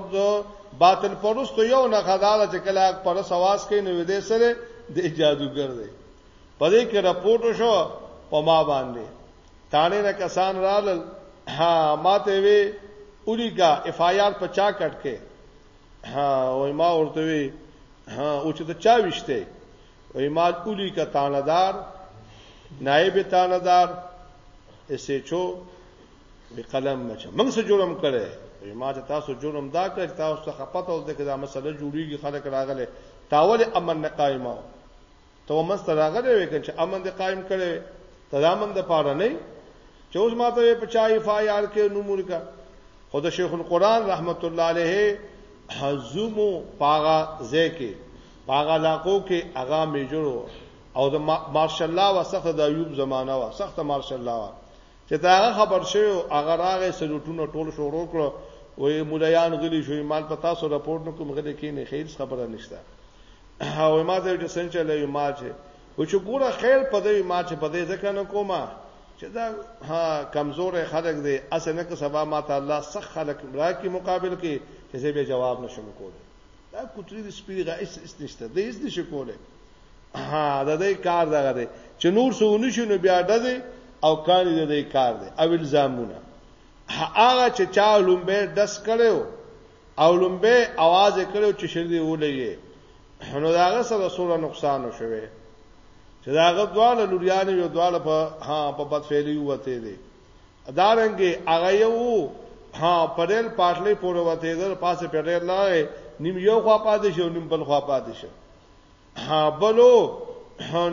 باطل پرستو یو نه خدای چې کله حق پر سواس کې نو دې سره د جادوګر دی په دې کې رپورټ شو په ما باندې تانه نه کسان رالل ها ماته وی اولی کا اف آی آر پچا کټ کې ها وای ما ورته وی ها او چې ته چا وشته وای ما اولی کا تاندار نائب تاندار اس ایچ او به قلم مچ موږ سره جرم کړي وای ما ته تاسو جرم دا کړ تاسو ته خپته اوس دغه مسله جوړیږي خلک راغله تاول امن نه قائمه ته ومس ته راغلی وې کنه چې امن دې قائم کړي ته دا امن د پاره نه چې اوس ماته په چا ایف آی آر کې نومور کا خود شیخ القرآن رحمت الله علیه حزمو پاغا زکه پاغا لاکو کې اغا میجرو او د مارشال الله وسخت د ایوب زمانہ وا سخت مارشال الله وا چې دا هغه خبر شوی او هغه راغې سلوټونه ټول شروع کړو وې مولایان غلي شو ایمان په تاسو رپورټ نو کوم غلي کې نه خیر خبره نشته او ما ته چې څنګه چلې ما چې و چې ګوره خیر په دې ما چې په دې ځکه نه کومه چې دا ها کمزور خلک دی اسنه که سبا ما ته الله سخت خلک راکی مقابل کې چې زه به جواب نشم کولی دا کوتری د سپیغه اس اس نشته د اس نشه کوله ها دا د کار دغه دی چې نور سونه شنو بیا دځه او کان دې د کار دی او الزامونه هغه چې چا لومبه دس کړو او لومبه आवाज کړو چې شر دی ولې نو داغه سره سره نقصان شوه چې داغه دواله لوريان یو دواله په ها په بد فعلی وته دي دارنګي هغه یو ها پرېل پاتلې پورې وته در پاسه پرېل لای نیم یو خوا پاتې شو نیم بل خوا پاتې شو ها بلو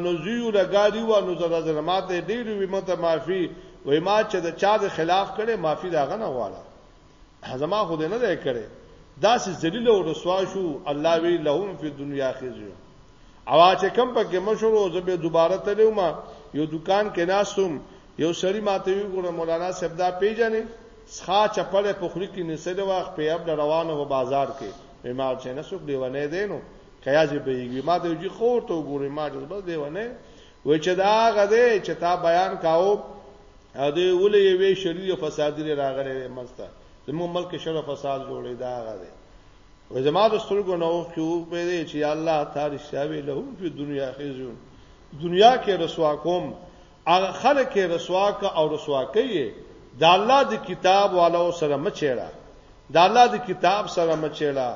نو زیو لګاری و نو زړه زړه ماته ډېر وی مته معافي وای ما چې د چا د خلاف کړي معافي راغنه غواړه زما خو دې نه دی کړی داسې ذلیل او رسوا شو الله وی لهم فی دنیا خزي او چې کم پکې مشورو زه به دوباره تلوم یو دکان کې ناسوم یو سړی ماته وی ګوره مولانا صاحب دا پیژنې ښا چپړې پخری کې نسل واخ په اب روانه و بازار کې بیمار چې نسوک دیونه دینو کیا چې بهږي ماته یو جی خور ته ګوره ما چې بس دیونه وای چې دا غده چې تا بیان کاو او دی ولې وی شری او فساد لري راغلي مستا زموږ ملک شر فساد جوړي دا غده و زما د سترګو نو خو په دې چې الله تعالی شاوي له په دنیا خزو دنیا کې رسوا کوم هغه خلک کې رسوا کا او رسوا کوي دا الله د کتاب والو سره مچېړه دا الله د کتاب سره مچېړه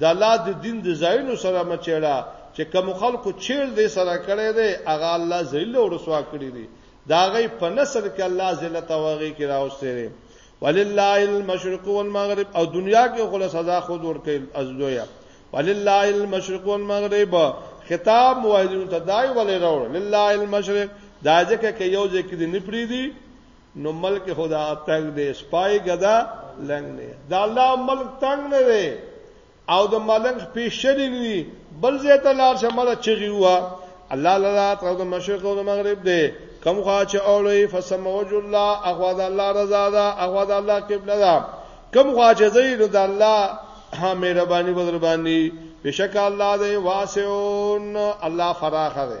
د الله د دین د ځایونو سره مچېړه چې کوم خلکو چیل دې سره کړي دي هغه الله ذلیل او رسوا کړی دي دا غي په نصر کې الله ذلت او غي کې راوستي دي ولله المشرق والمغرب او دنیا کې خلاص سزا خود ورکې ازدویا ولله المشرق والمغرب خطاب موحدین ته دای ولې راو لله المشرق دا ځکه کې یو ځکه دې نپری دي نو ملک خدا تنگ دی سپای غدا لنګ نه دا الله ملک تنگ نه دی او د ملنګ پیشلی نوی بل زه ته لار شمله چغي وا الله لرا تر د مشرق او د مغرب دی کم خوا چې اولوي فسموج الله اغوا د الله رضا ده اغوا د الله قبله ده کم خوا چې زې نو د الله ها مهرباني بدر باندې بشک الله دې واسعون الله فراخ ده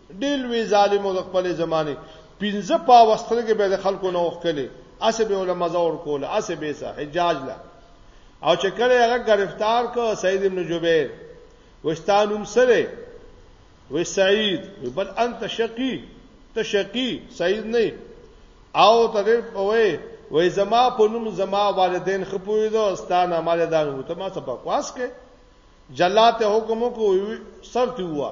ډیر لوی ظالم او د خپل زمانه پنځه پاوسترګې به د خلکو نه وښکلې اسه به علماء زور کول اسه به سه حجاج لا او چې کله هغه گرفتار کو سید ابن جبیر وستانوم سره و سعید بل انت شقی ته شقی سعید نه او تر پوي وې زما په نوم زما والدین خپوي دو ستانه مال دان وو ته ما څه بکواس کې جلاته حکم کو سر تی هوا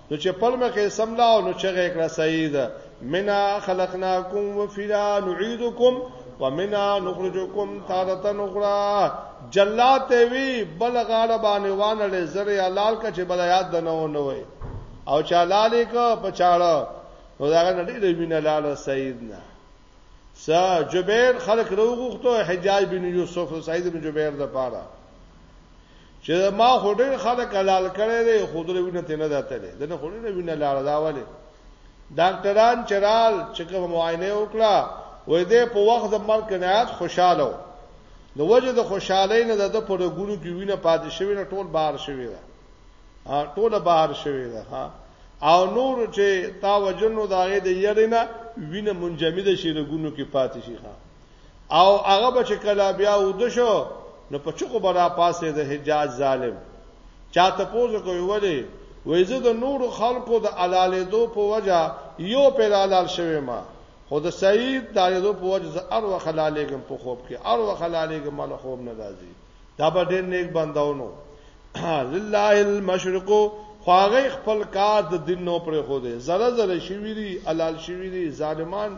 نو چې پل مخې سملاو نو چغه کړه سید منا خلقناکم وفینا نعیدکم ومنا نخرجکم تارتا اخرى جلات وی بل غاړه باندې وانه لې زری حلال کچ بل یاد دنو نو وي او چالال ک پچاړه نو دا نه ډېر وینه لاله سید نه س جبیر خلق روغختو حجاج بن یوسف سید بن جبیر د پاره چې ما هډر خلک حلال کړي دي خودره وینه ته نه داته دي دنه خودره وینه لار دا والے ډاکټران چرال چې کوم معاینه وکړه وې دې په وخت د مرګ نهایت خوشاله نو وجه د خوشحالۍ نه د پر ګورو کې وینه پاتې شوی نه ټول بهر شوی ده ټول بهر شوی ده ها او نور چې تا وجنو داغه د یرینا وینه منجمده شي د ګونو کې پاتې شي ها او هغه بچ کلا بیا ود شو نو په چکو برا پاسه د حجاج ظالم چاته پوزو کوي ولی وېزه د نور خلکو د علالې دو په وجا یو په حلال شوی ما خو د سعید د علالې دو په وجا ار وخلالېګم په خوب کې ار وخلالېګم مال خوب نه راځي دا به ډېر نیک بنداونو لله المشرق خواغه خپل کار د دین نو پر خو دې زره زره شوی دی علال شوی دی ظالمان